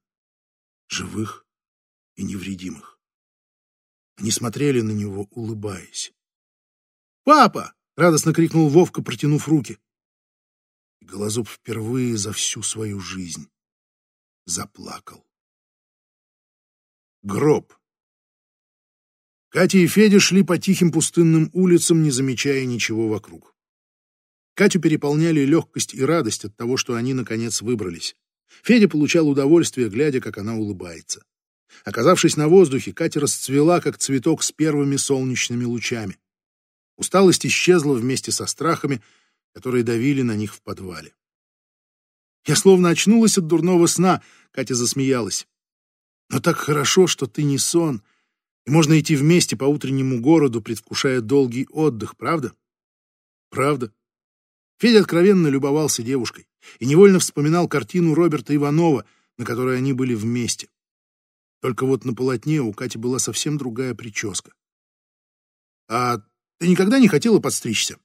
A: живых и невредимых. Они смотрели на него, улыбаясь. «Папа!» — радостно крикнул Вовка, протянув руки. И впервые за всю свою жизнь заплакал. Гроб. Катя и Федя шли по тихим пустынным улицам, не замечая ничего вокруг. Катю переполняли легкость и радость от того, что они, наконец, выбрались. Федя получал удовольствие, глядя, как она улыбается. Оказавшись на воздухе, Катя расцвела, как цветок с первыми солнечными лучами. Усталость исчезла вместе со страхами, которые давили на них в подвале. «Я словно очнулась от дурного сна», — Катя засмеялась. «Но так хорошо, что ты не сон, и можно идти вместе по утреннему городу, предвкушая долгий отдых, правда?» «Правда». Федя откровенно любовался девушкой и невольно вспоминал картину Роберта Иванова, на которой они были вместе. Только вот на полотне у Кати была совсем другая прическа. «А ты никогда не хотела подстричься?»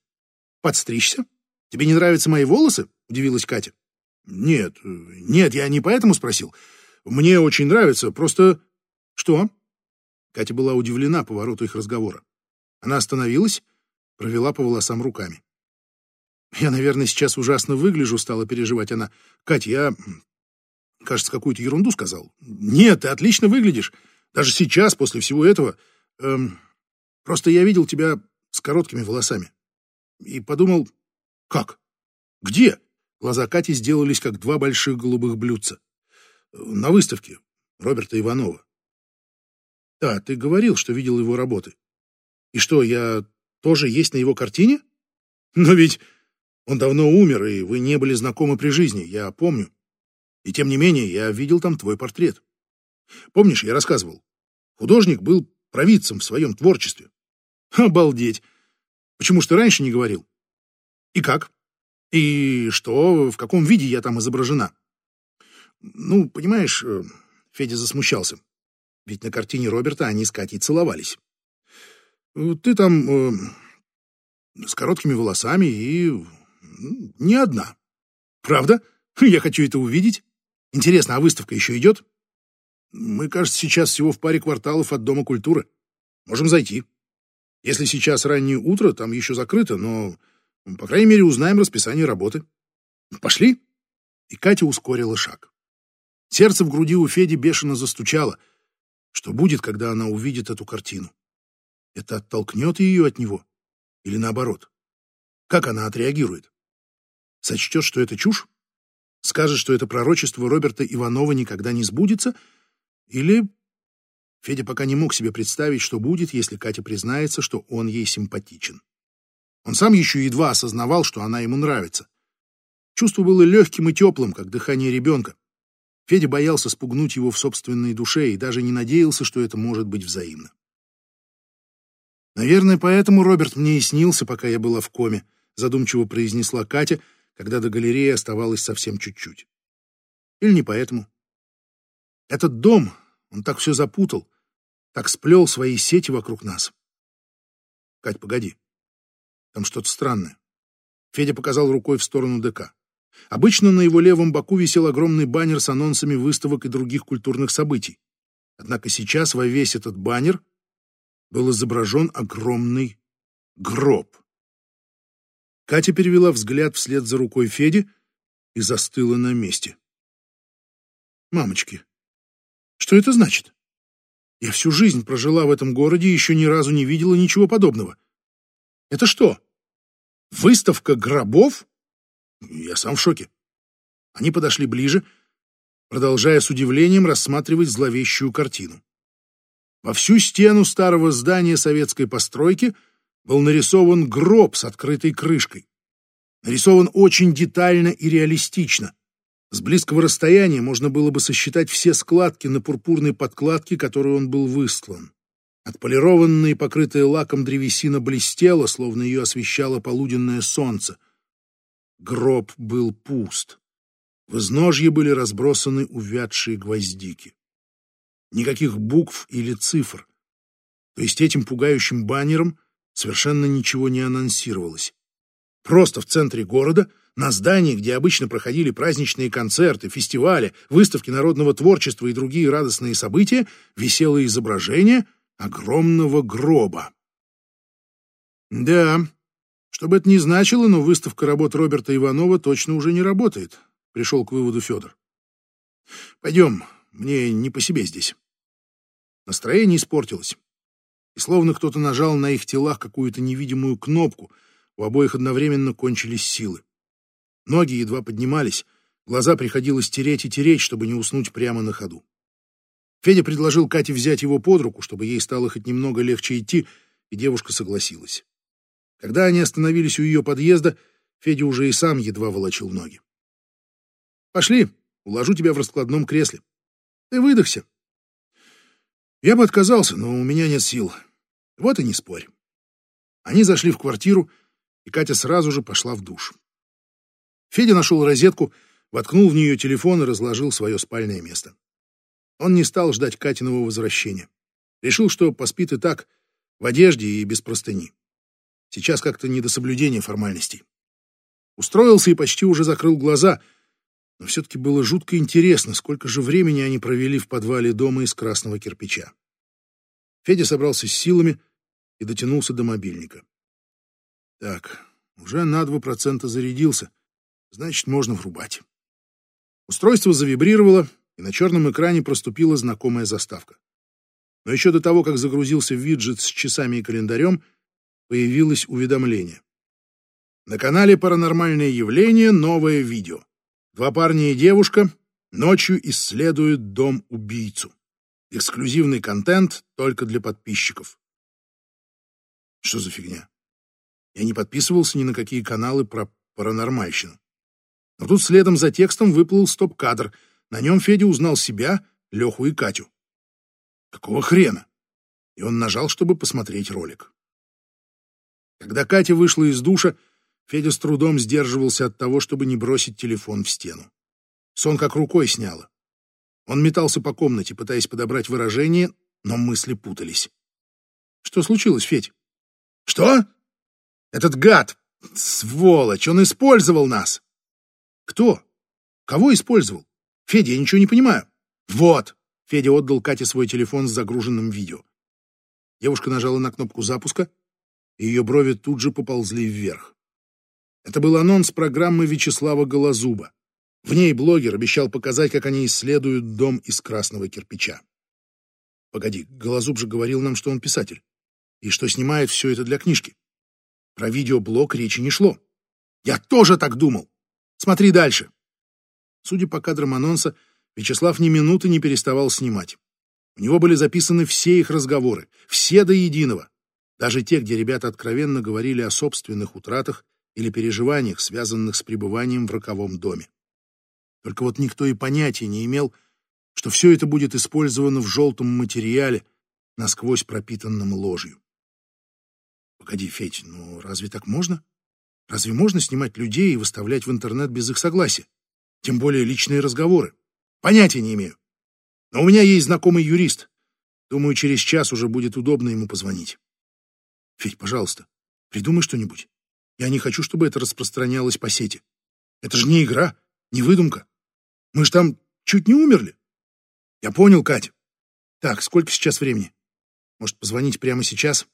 A: «Подстричься? Тебе не нравятся мои волосы?» — удивилась Катя. «Нет, нет, я не поэтому спросил. Мне очень нравится, просто...» «Что?» Катя была удивлена повороту их разговора. Она остановилась, провела по волосам руками. «Я, наверное, сейчас ужасно выгляжу», — стала переживать она. «Катя, я, кажется, какую-то ерунду сказал». «Нет, ты отлично выглядишь. Даже сейчас, после всего этого. Эм, просто я видел тебя с короткими волосами. И подумал, как? Где? Глаза Кати сделались, как два больших голубых блюдца. На выставке Роберта Иванова. Да, ты говорил, что видел его работы. И что, я тоже есть на его картине? Но ведь он давно умер, и вы не были знакомы при жизни, я помню. И тем не менее, я видел там твой портрет. Помнишь, я рассказывал? Художник был провидцем в своем творчестве. Обалдеть! Почему ж ты раньше не говорил? И как? И что, в каком виде я там изображена? Ну, понимаешь, э, Федя засмущался. Ведь на картине Роберта они с Катей целовались. Ты там э, с короткими волосами и не одна. Правда? Я хочу это увидеть. Интересно, а выставка еще идет? Мы, кажется, сейчас всего в паре кварталов от Дома культуры. Можем зайти. Если сейчас раннее утро, там еще закрыто, но, по крайней мере, узнаем расписание работы. Пошли?» И Катя ускорила шаг. Сердце в груди у Феди бешено застучало. Что будет, когда она увидит эту картину? Это оттолкнет ее от него? Или наоборот? Как она отреагирует? Сочтет, что это чушь? Скажет, что это пророчество Роберта Иванова никогда не сбудется? Или Федя пока не мог себе представить, что будет, если Катя признается, что он ей симпатичен. Он сам еще едва осознавал, что она ему нравится. Чувство было легким и теплым, как дыхание ребенка. Федя боялся спугнуть его в собственной душе и даже не надеялся, что это может быть взаимно. «Наверное, поэтому Роберт мне и снился, пока я была в коме», задумчиво произнесла Катя, когда до галереи оставалось совсем чуть-чуть. «Или не поэтому. Этот дом, он так все запутал, так сплел свои сети вокруг нас. Кать, погоди. Там что-то странное. Федя показал рукой в сторону ДК. Обычно на его левом боку висел огромный баннер с анонсами выставок и других культурных событий. Однако сейчас во весь этот баннер был изображен огромный гроб. Катя перевела взгляд вслед за рукой Феди и застыла на месте. «Мамочки, что это значит?» Я всю жизнь прожила в этом городе и еще ни разу не видела ничего подобного. Это что? Выставка гробов? Я сам в шоке. Они подошли ближе, продолжая с удивлением рассматривать зловещую картину. Во всю стену старого здания советской постройки был нарисован гроб с открытой крышкой. Нарисован очень детально и реалистично. С близкого расстояния можно было бы сосчитать все складки на пурпурной подкладке, которой он был выстлан. Отполированная и покрытая лаком древесина блестела, словно ее освещало полуденное солнце. Гроб был пуст. В изножье были разбросаны увядшие гвоздики. Никаких букв или цифр. То есть этим пугающим баннером совершенно ничего не анонсировалось. Просто в центре города — на здании, где обычно проходили праздничные концерты, фестивали, выставки народного творчества и другие радостные события, висело изображение огромного гроба. Да, что бы это ни значило, но выставка работ Роберта Иванова точно уже не работает, пришел к выводу Федор. Пойдем, мне не по себе здесь. Настроение испортилось. И словно кто-то нажал на их телах какую-то невидимую кнопку, у обоих одновременно кончились силы. Ноги едва поднимались, глаза приходилось тереть и тереть, чтобы не уснуть прямо на ходу. Федя предложил Кате взять его под руку, чтобы ей стало хоть немного легче идти, и девушка согласилась. Когда они остановились у ее подъезда, Федя уже и сам едва волочил ноги. «Пошли, уложу тебя в раскладном кресле. Ты выдохся». Я бы отказался, но у меня нет сил. Вот и не спорь. Они зашли в квартиру, и Катя сразу же пошла в душ. Федя нашел розетку, воткнул в нее телефон и разложил свое спальное место. Он не стал ждать Катиного возвращения. Решил, что поспит и так, в одежде и без простыни. Сейчас как-то не до соблюдения формальностей. Устроился и почти уже закрыл глаза, но все-таки было жутко интересно, сколько же времени они провели в подвале дома из красного кирпича. Федя собрался с силами и дотянулся до мобильника. Так, уже на 2% зарядился. Значит, можно врубать. Устройство завибрировало, и на черном экране проступила знакомая заставка. Но еще до того, как загрузился виджет с часами и календарем, появилось уведомление. На канале «Паранормальные явления» новое видео. Два парня и девушка ночью исследуют дом-убийцу. Эксклюзивный контент только для подписчиков. Что за фигня? Я не подписывался ни на какие каналы про паранормальщину. Но тут следом за текстом выплыл стоп-кадр. На нем Федя узнал себя, Леху и Катю. Какого хрена? И он нажал, чтобы посмотреть ролик. Когда Катя вышла из душа, Федя с трудом сдерживался от того, чтобы не бросить телефон в стену. Сон как рукой сняло. Он метался по комнате, пытаясь подобрать выражение, но мысли путались. «Что случилось, Федь?» «Что? Этот гад! Сволочь! Он использовал нас!» «Кто? Кого использовал? Федя, я ничего не понимаю». «Вот!» — Федя отдал Кате свой телефон с загруженным видео. Девушка нажала на кнопку запуска, и ее брови тут же поползли вверх. Это был анонс программы Вячеслава Голозуба. В ней блогер обещал показать, как они исследуют дом из красного кирпича. Погоди, Голозуб же говорил нам, что он писатель, и что снимает все это для книжки. Про видеоблог речи не шло. Я тоже так думал. Смотри дальше. Судя по кадрам анонса, Вячеслав ни минуты не переставал снимать. У него были записаны все их разговоры, все до единого. Даже те, где ребята откровенно говорили о собственных утратах или переживаниях, связанных с пребыванием в роковом доме. Только вот никто и понятия не имел, что все это будет использовано в желтом материале, насквозь пропитанном ложью. Погоди, Федь, ну разве так можно? Разве можно снимать людей и выставлять в интернет без их согласия? Тем более личные разговоры. Понятия не имею. Но у меня есть знакомый юрист. Думаю, через час уже будет удобно ему позвонить. Федь, пожалуйста, придумай что-нибудь. Я не хочу, чтобы это распространялось по сети. Это же не игра, не выдумка. Мы ж там чуть не умерли. Я понял, Катя. Так, сколько сейчас времени? Может, позвонить прямо сейчас?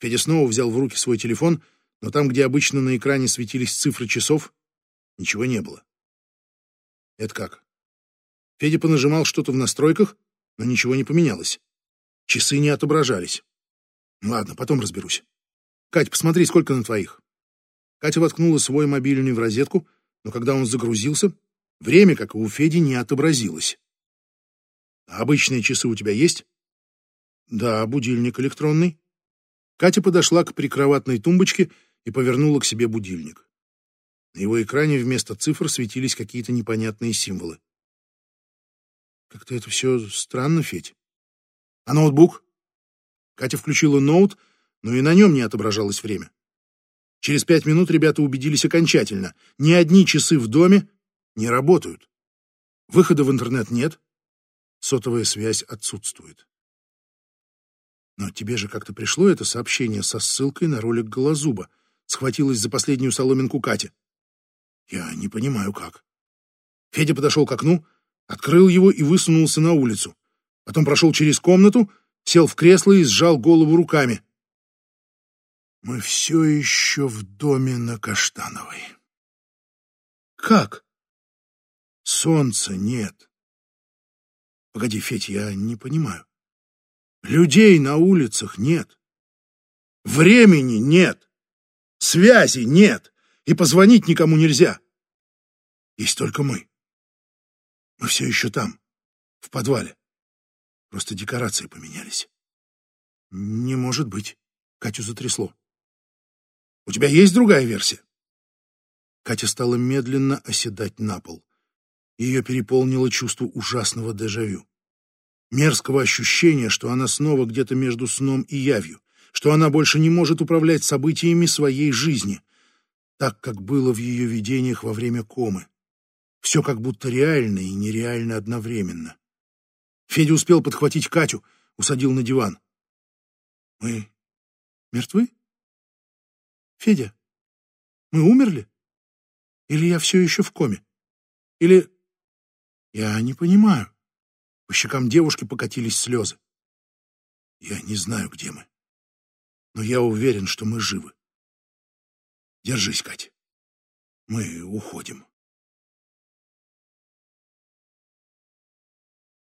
A: Федя снова взял в руки свой телефон, но там, где обычно на экране светились цифры часов, ничего не было. Это как? Федя понажимал что-то в настройках, но ничего не поменялось. Часы не отображались. Ладно, потом разберусь. Кать, посмотри, сколько на твоих. Катя воткнула свой мобильный в розетку, но когда он загрузился, время, как и у Феди, не отобразилось. А обычные часы у тебя есть? Да, будильник электронный. Катя подошла к прикроватной тумбочке и повернула к себе будильник. На его экране вместо цифр светились какие-то непонятные символы. Как-то это все странно, Федь. А ноутбук? Катя включила ноут, но и на нем не отображалось время. Через пять минут ребята убедились окончательно. Ни одни часы в доме не работают. Выхода в интернет нет. Сотовая связь отсутствует. Но тебе же как-то пришло это сообщение со ссылкой на ролик Голозуба. Схватилась за последнюю соломинку Катя. Я не понимаю, как. Федя подошел к окну, открыл его и высунулся на улицу. Потом прошел через комнату, сел в кресло и сжал голову руками. Мы все еще в доме на Каштановой. Как? Солнца нет. Погоди, Федь, я не понимаю. Людей на улицах нет. Времени нет. Связи нет. И позвонить никому нельзя. Есть только мы. Мы все еще там, в подвале. Просто декорации поменялись. Не может быть. Катю затрясло. У тебя есть другая версия?» Катя стала медленно оседать на пол. Ее переполнило чувство ужасного дежавю. Мерзкого ощущения, что она снова где-то между сном и явью, что она больше не может управлять событиями своей жизни, так, как было в ее видениях во время комы. Все как будто реально и нереально одновременно. Федя успел подхватить Катю, усадил на диван. «Мы мертвы?» Федя, мы умерли? Или я все еще в коме? Или... Я не понимаю. По щекам девушки покатились слезы. Я не знаю, где мы. Но я уверен, что мы живы. Держись, Кать. Мы уходим.